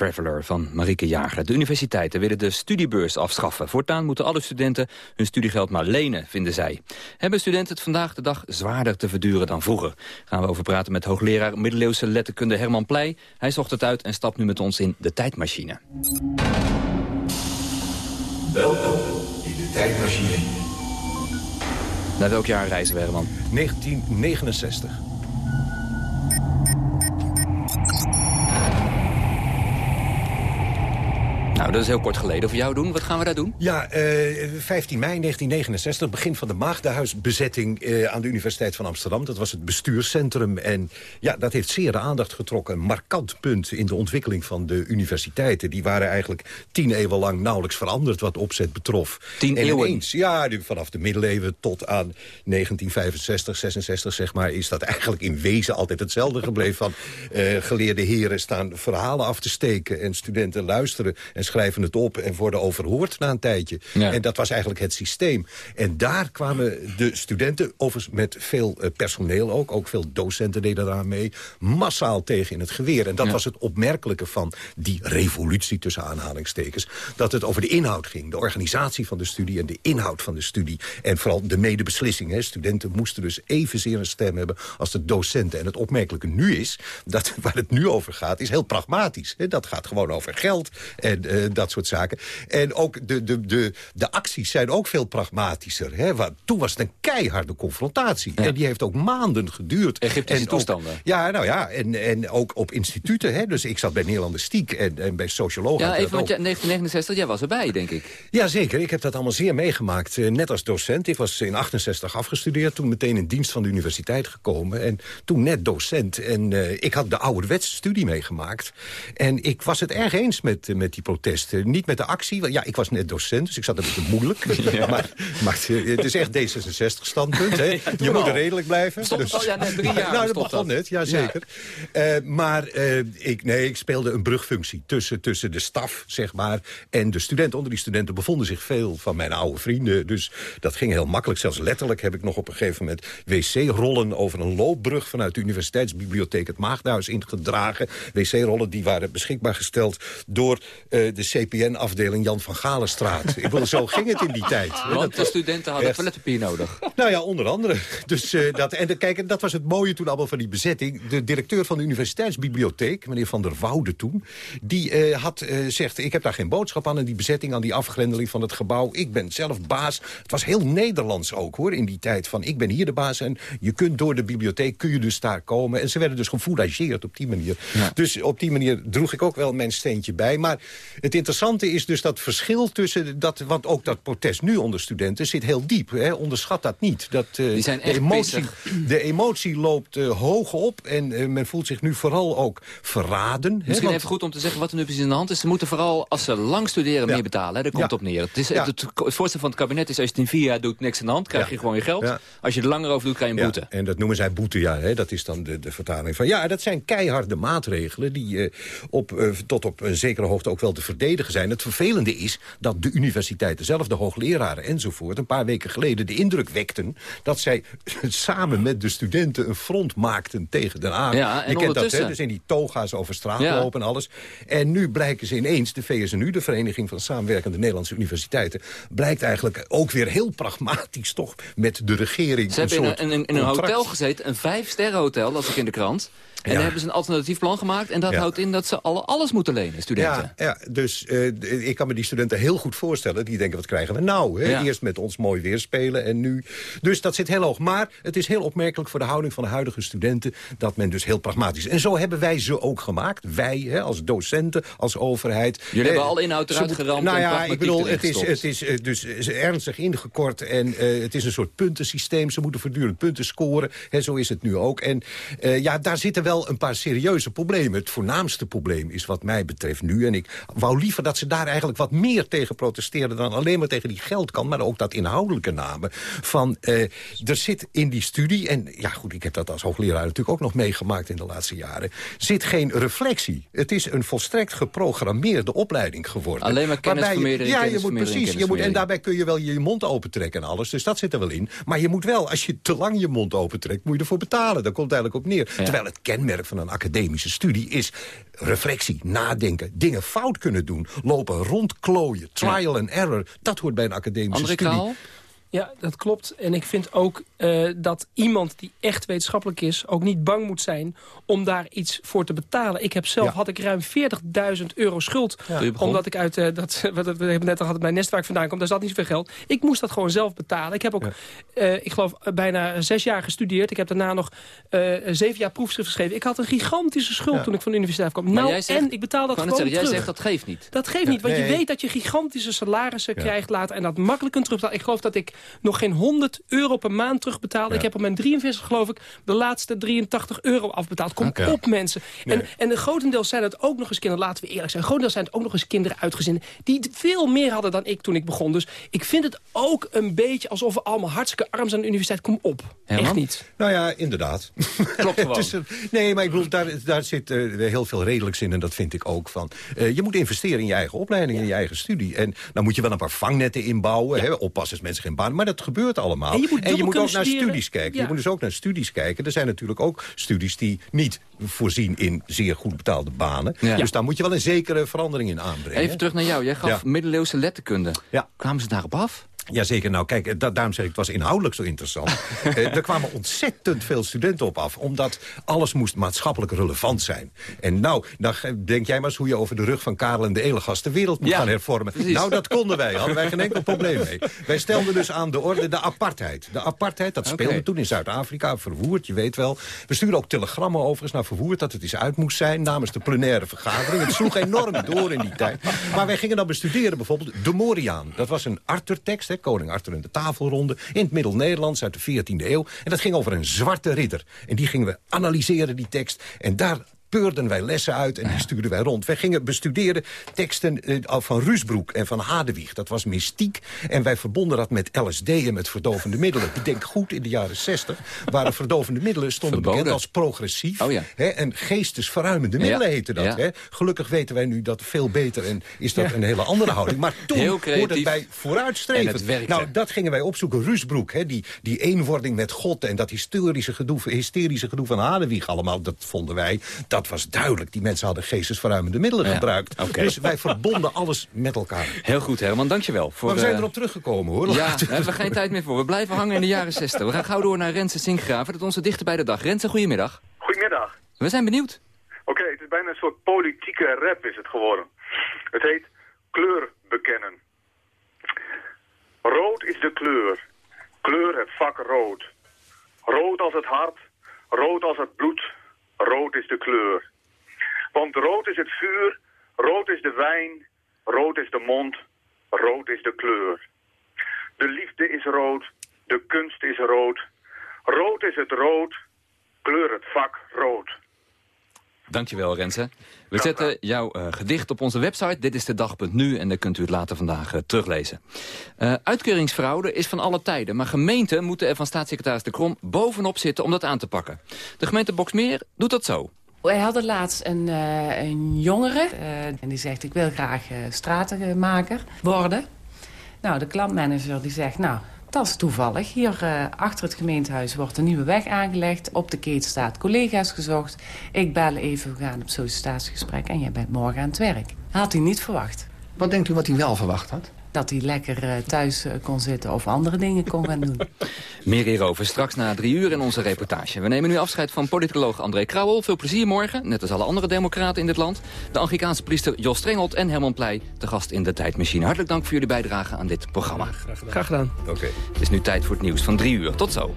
Traveler van Marieke Jager. De universiteiten willen de studiebeurs afschaffen. Voortaan moeten alle studenten hun studiegeld maar lenen, vinden zij. Hebben studenten het vandaag de dag zwaarder te verduren dan vroeger? Gaan we over praten met hoogleraar middeleeuwse letterkunde Herman Pleij. Hij zocht het uit en stapt nu met ons in de tijdmachine. Welkom in de tijdmachine. Naar welk jaar reizen we, Herman? 1969. Nou, dat is heel kort geleden. Voor jou doen, wat gaan we daar doen? Ja, eh, 15 mei 1969, begin van de Maagdenhuisbezetting eh, aan de Universiteit van Amsterdam. Dat was het bestuurscentrum en ja, dat heeft zeer de aandacht getrokken. Een markant punt in de ontwikkeling van de universiteiten. Die waren eigenlijk tien eeuwen lang nauwelijks veranderd wat opzet betrof. Tien en eeuwen? ineens, ja, vanaf de middeleeuwen tot aan 1965, 66 zeg maar... is dat eigenlijk in wezen altijd hetzelfde gebleven. Van eh, geleerde heren staan verhalen af te steken en studenten luisteren... en schrijven het op en worden overhoord na een tijdje. Ja. En dat was eigenlijk het systeem. En daar kwamen de studenten, overigens met veel eh, personeel ook... ook veel docenten deden daaraan mee, massaal tegen in het geweer. En dat Ja. was het opmerkelijke van die revolutie tussen aanhalingstekens. Dat het over de inhoud ging, de organisatie van de studie... en de inhoud van de studie. En vooral de medebeslissing. Hè. Studenten moesten dus evenzeer een stem hebben als de docenten. En het opmerkelijke nu is, dat waar het nu over gaat... is heel pragmatisch. Hè. Dat gaat gewoon over geld en dat soort zaken. En ook de, de, de, de acties zijn ook veel pragmatischer. Hè. Want toen was het een keiharde confrontatie. En die heeft ook maanden geduurd. Egyptische En ook- toestanden. ja, nou ja, en, en ook op instituten. Hè. Dus ik zat bij Nederlandistiek en, en bij sociologen. Ja, even, want ook. ja, 1969, jij was erbij, denk ik. Jazeker, ik heb dat allemaal zeer meegemaakt. eh, net als docent. Ik was in 68 afgestudeerd. Toen meteen in dienst van de universiteit gekomen. En toen net docent. En eh, ik had de ouderwetse studie meegemaakt. En ik was het erg eens met, met die protesten. Niet met de actie. want Ja, ik was net docent, dus ik zat een beetje moeilijk. maar, maar het, het is echt D66-standpunt. hè. Je moet al. nou, blijven. Stond het al? Ja, net drie jaar nou, dat begon net, ja, zeker. Eh, maar eh, ik, nee, ik speelde een brugfunctie tussen, tussen de staf, zeg maar, en de studenten. Onder die studenten bevonden zich veel van mijn oude vrienden. Dus dat ging heel makkelijk. Zelfs letterlijk heb ik nog op een gegeven moment wc-rollen over een loopbrug vanuit de universiteitsbibliotheek het Maagdhuis ingedragen. Wc-rollen die waren beschikbaar gesteld door eh, de CPN-afdeling Jan van Galenstraat. ik bedoel, zo ging het in die tijd. Want de studenten hadden toiletpapier nodig. nou ja, onder andere. Dus, eh, dat, en de, kijk, en dat was het mooie toen allemaal van die bezetting. De directeur van de universiteitsbibliotheek, meneer Van der Woude toen... die eh, had eh, zegt, ik heb daar geen boodschap aan... aan die bezetting, aan die afgrendeling van het gebouw. Ik ben zelf baas. Het was heel Nederlands ook, hoor, in die tijd. Van, ik ben hier de baas en je kunt door de bibliotheek... kun je dus daar komen. En ze werden dus gefourageerd op die manier. Dus op die manier droeg ik ook wel mijn steentje bij. Maar het interessante is dus dat verschil tussen... Dat, want ook dat protest nu onder studenten zit heel diep. Hè? Onderschat dat niet. Dat, eh, Die zijn de echt emotie, pissig. de emotie loopt eh, hoog op en eh, men voelt zich nu vooral ook verraden. hè, Misschien want- even goed om te zeggen wat er nu precies aan de hand is. Ze moeten vooral, als ze lang studeren, meer betalen. Hè? Daar komt Ja. op neer. Het, is, Ja. het, het voorstel van het kabinet is, als je het in vier jaar doet, niks aan de hand. krijg je gewoon je geld. Als je er langer over doet, krijg je een boete. En dat noemen zij boete, ja. Hè? Dat is dan de, de vertaling van... Ja, dat zijn keiharde maatregelen die op, tot op een zekere hoogte ook wel te verdedigen zijn. Het vervelende is dat de universiteiten zelf, de hoogleraren enzovoort... een paar weken geleden de indruk wekten... dat zij samen met de studenten een front maakten tegen Den Haag. Ja, en Je kent dat, hè? Dus in die toga's over straat Ja. lopen en alles. En nu blijken ze ineens, de VSNU, de Vereniging van Samenwerkende Nederlandse Universiteiten... blijkt eigenlijk ook weer heel pragmatisch toch met de regering... Ze hebben in soort een, in, een- in een hotel gezeten, een vijf-sterren hotel, las ik in de krant. En Ja. daar hebben ze een alternatief plan gemaakt. En dat Ja. houdt in dat ze alle, alles moeten lenen, studenten. Ja, ja dus eh, ik kan me die studenten heel goed voorstellen. Die denken, wat krijgen we nou? Hè? Eerst met ons mooi weer spelen en nu... Dus dat zit heel hoog. Maar het is heel opmerkelijk voor de houding van de huidige studenten... dat men dus heel pragmatisch is. En zo hebben wij ze ook gemaakt. Wij, hè, als docenten, als overheid. Jullie hebben alle inhoud ze eruit geramd Nou en ja, ik bedoel, het is, het is eh, dus eh, ernstig ingekort. En eh, het is een soort puntensysteem. Ze moeten voortdurend punten scoren. Hè, zo is het nu ook. En eh, ja, daar zitten wel een paar serieuze problemen. Het voornaamste probleem is wat mij betreft nu... en ik wou liever dat ze daar eigenlijk wat meer tegen protesteerden... dan alleen maar tegen die geldkant, maar ook dat inhoudelijke namen. Van, eh, er zit in die studie, en ja goed, ik heb dat als hoogleraar natuurlijk ook nog meegemaakt in de laatste jaren... zit geen reflectie. Het is een volstrekt geprogrammeerde opleiding geworden. Alleen maar kennis vermeerderen, Ja, je kennis moet precies. Je moet, en kennis daarbij kun je wel je mond opentrekken en alles. Dus dat zit er wel in. Maar je moet wel, als je te lang je mond opentrekt, moet je ervoor betalen. Daar komt het eigenlijk op neer. Terwijl het kenmerk van een academische studie is reflectie, nadenken, dingen fout kunnen doen, lopen, rondklooien, trial and error. Dat hoort bij een academische André studie. Ja, dat klopt. En ik vind ook eh, dat iemand die echt wetenschappelijk is... ook niet bang moet zijn om daar iets voor te betalen. Ik heb zelf, Ja. had ik ruim 40.000 euro schuld. Omdat ik uit, eh, dat, wat we hebben net al gehad, mijn nest waar ik vandaan kom... daar zat niet zoveel geld. Ik moest dat gewoon zelf betalen. Ik heb ook, eh, ik geloof, bijna zes jaar gestudeerd. Ik heb daarna nog eh, zeven jaar proefschrift geschreven. Ik had een gigantische schuld Ja. toen ik van de universiteit kwam. Maar Nou, jij zegt- en ik betaal dat gewoon zeggen, jij terug. zegt dat geeft niet. Dat geeft niet, want je weet dat je gigantische salarissen krijgt later... en dat makkelijk kunt terugbetalen. Ik geloof dat ik nog geen 100 euro per maand terugbetaalde. Ik heb op mijn 43, geloof ik, de laatste 83 euro afbetaald. Kom op, mensen. En, en de grotendeels zijn het ook nog eens kinderen, laten we eerlijk zijn... grotendeels zijn het ook nog eens kinderen uitgezinnen... die veel meer hadden dan ik toen ik begon. Dus ik vind het ook een beetje alsof we allemaal hartstikke arm zijn aan de universiteit. Kom op. Echt niet. Nou ja, inderdaad. Klopt gewoon. Een- nee, maar ik bedoel, daar, daar zit eh, heel veel redelijks in. En dat vind ik ook van. eh, je moet investeren in je eigen opleiding, in je eigen studie. En dan moet je wel een paar vangnetten inbouwen. Hè, oppassen als mensen geen baan. Maar dat gebeurt allemaal. En je moet dubbel ook kunnen naar studies kijken. Ja. Je moet dus ook naar studies kijken. Er zijn natuurlijk ook studies die niet voorzien in zeer goed betaalde banen. Ja. Dus daar moet je wel een zekere verandering in aanbrengen. Even terug naar jou. Jij gaf Ja. middeleeuwse letterkunde. Ja. Kwamen ze daarop af? Jazeker, nou kijk, da daarom zeg ik, het was inhoudelijk zo interessant. Eh, er kwamen ontzettend veel studenten op af, omdat alles moest maatschappelijk relevant zijn. En nou, dan denk jij maar eens hoe je over de rug van Karel en de Elegast de wereld moet Ja, gaan hervormen. precies. Nou, dat konden wij, hadden wij geen enkel probleem mee. Wij stelden dus aan de orde de apartheid. De apartheid, dat speelde toen in Zuid-Afrika, Verwoerd, je weet wel. We stuurden ook telegrammen overigens naar Verwoerd dat het eens uit moest zijn namens de plenaire vergadering. Het sloeg enorm door in die tijd. Maar wij gingen dan bestuderen bijvoorbeeld de Moriaan. Dat was een Arthur-tekst, koning Arthur en de tafelronde... in het Middel-Nederlands uit de 14e eeuw. En dat ging over een zwarte ridder. En die gingen we analyseren, die tekst. En daar peurden wij lessen uit en die stuurden wij rond. Wij gingen bestuderen teksten eh, van Rusbroek en van Hadewig. Dat was mystiek. En wij verbonden dat met LSD en met verdovende middelen. Ik denk goed, in de jaren 60 waren verdovende middelen... stonden Verboden. bekend als progressief. Oh ja. hè, en geestesverruimende middelen Ja, heette dat. ja. Hè. Gelukkig weten wij nu dat veel beter en is dat een hele andere houding. Maar toen Heel hoorde creatief. het bij vooruitstreven. En het werkte. Nou, dat gingen wij opzoeken. Rusbroek, hè, die, die eenwording met God... en dat hysterische gedoe, hysterische gedoe van Hadewig allemaal... dat vonden wij, dat was duidelijk. Die mensen hadden geestesverruimende middelen Ja, gebruikt. oké. Dus wij verbonden alles met elkaar. Heel goed, Herman. Dankjewel. Voor, maar we zijn eh, erop teruggekomen, hoor. Ja, we- hebben we geen tijd meer voor. We blijven hangen in de jaren 60. We gaan gauw door naar Renze Sinkgraven. Dat is onze dichter bij de dag. Renze, goedemiddag. Goedemiddag. We zijn benieuwd. Oké, het is bijna een soort politieke rap is het geworden. Het heet kleur bekennen. Rood is de kleur. Kleur het vak rood. Rood als het hart, rood als het bloed. Is de kleur. Want rood is het vuur, rood is de wijn, rood is de mond, rood is de kleur. De liefde is rood, de kunst is rood. Rood is het rood, kleur het vak rood. Dankjewel, Renze. We zetten jouw eh, gedicht op onze website. Dit is de dag.nu en daar kunt u het later vandaag eh, teruglezen. Eh, uitkeringsfraude is van alle tijden. Maar gemeenten moeten er van staatssecretaris De Krom bovenop zitten om dat aan te pakken. De gemeente Boksmeer doet dat zo. Wij hadden laatst een, eh, een jongere eh, en die zegt ik wil graag stratenmaker worden. Nou, de klantmanager die zegt nou, dat is toevallig. Hier eh, achter het gemeentehuis wordt een nieuwe weg aangelegd. Op de keet staat collega's gezocht. Ik bel even, we gaan op sollicitatiegesprek en jij bent morgen aan het werk. Had hij niet verwacht. Wat denkt u wat hij wel verwacht had? Dat hij lekker eh, thuis eh, kon zitten of andere dingen kon gaan doen. Meer hierover straks na drie uur in onze reportage. We nemen nu afscheid van politicoloog André Krauwel. Veel plezier morgen, net als alle andere democraten in dit land. De Anglikaanse priester Jos Strengelt en Herman Pleij... te gast in de Tijdmachine. Hartelijk dank voor jullie bijdrage aan dit programma. Graag gedaan. Oké. Het is nu tijd voor het nieuws van drie uur. Tot zo.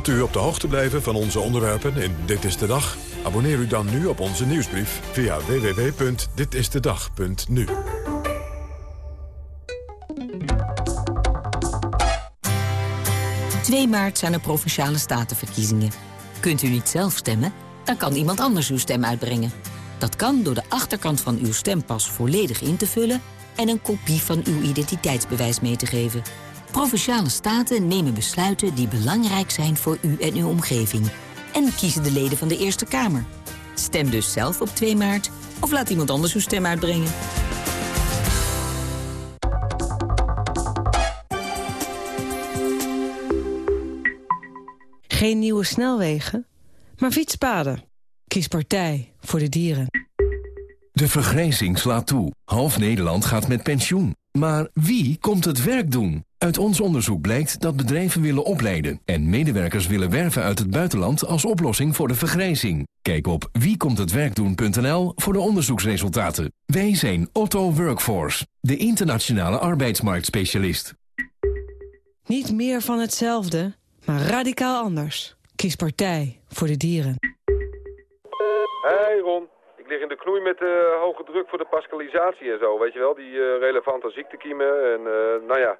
Wilt u op de hoogte blijven van onze onderwerpen in Dit is de Dag? Abonneer u dan nu op onze nieuwsbrief via www.ditistedag.nu. 2 maart zijn er Provinciale Statenverkiezingen. Kunt u niet zelf stemmen? Dan kan iemand anders uw stem uitbrengen. Dat kan door de achterkant van uw stempas volledig in te vullen... en een kopie van uw identiteitsbewijs mee te geven. Provinciale staten nemen besluiten die belangrijk zijn voor u en uw omgeving. En kiezen de leden van de Eerste Kamer. Stem dus zelf op 2 maart of laat iemand anders uw stem uitbrengen. Geen nieuwe snelwegen, maar fietspaden. Kies partij voor de dieren. De vergrijzing slaat toe. Half Nederland gaat met pensioen. Maar wie komt het werk doen? Uit ons onderzoek blijkt dat bedrijven willen opleiden... en medewerkers willen werven uit het buitenland als oplossing voor de vergrijzing. Kijk op wiekomthetwerkdoen.nl voor de onderzoeksresultaten. Wij zijn Otto Workforce, de internationale arbeidsmarktspecialist. Niet meer van hetzelfde, maar radicaal anders. Kies partij voor de dieren. Hey Ron, lig in de knoei met eh, hoge druk voor de pascalisatie en zo, weet je wel, die eh, relevante ziektekiemen en eh, nou ja.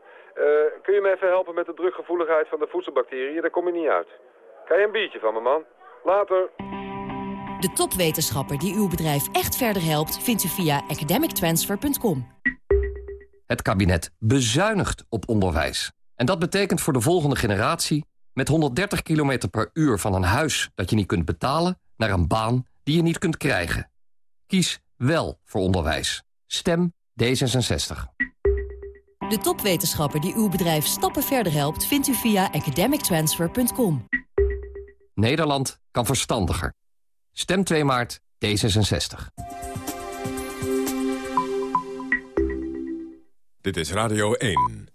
kun je me even helpen met de drukgevoeligheid van de voedselbacteriën? Daar kom je niet uit. Kan je een biertje van me, man? Later. De topwetenschapper die uw bedrijf echt verder helpt... vindt u via academictransfer.com. Het kabinet bezuinigt op onderwijs. En dat betekent voor de volgende generatie... met 130 km per uur van een huis dat je niet kunt betalen... naar een baan die je niet kunt krijgen. Kies wel voor onderwijs. Stem D66. De topwetenschapper die uw bedrijf stappen verder helpt... vindt u via academictransfer.com. Nederland kan verstandiger. Stem 2 maart D66. Dit is Radio 1.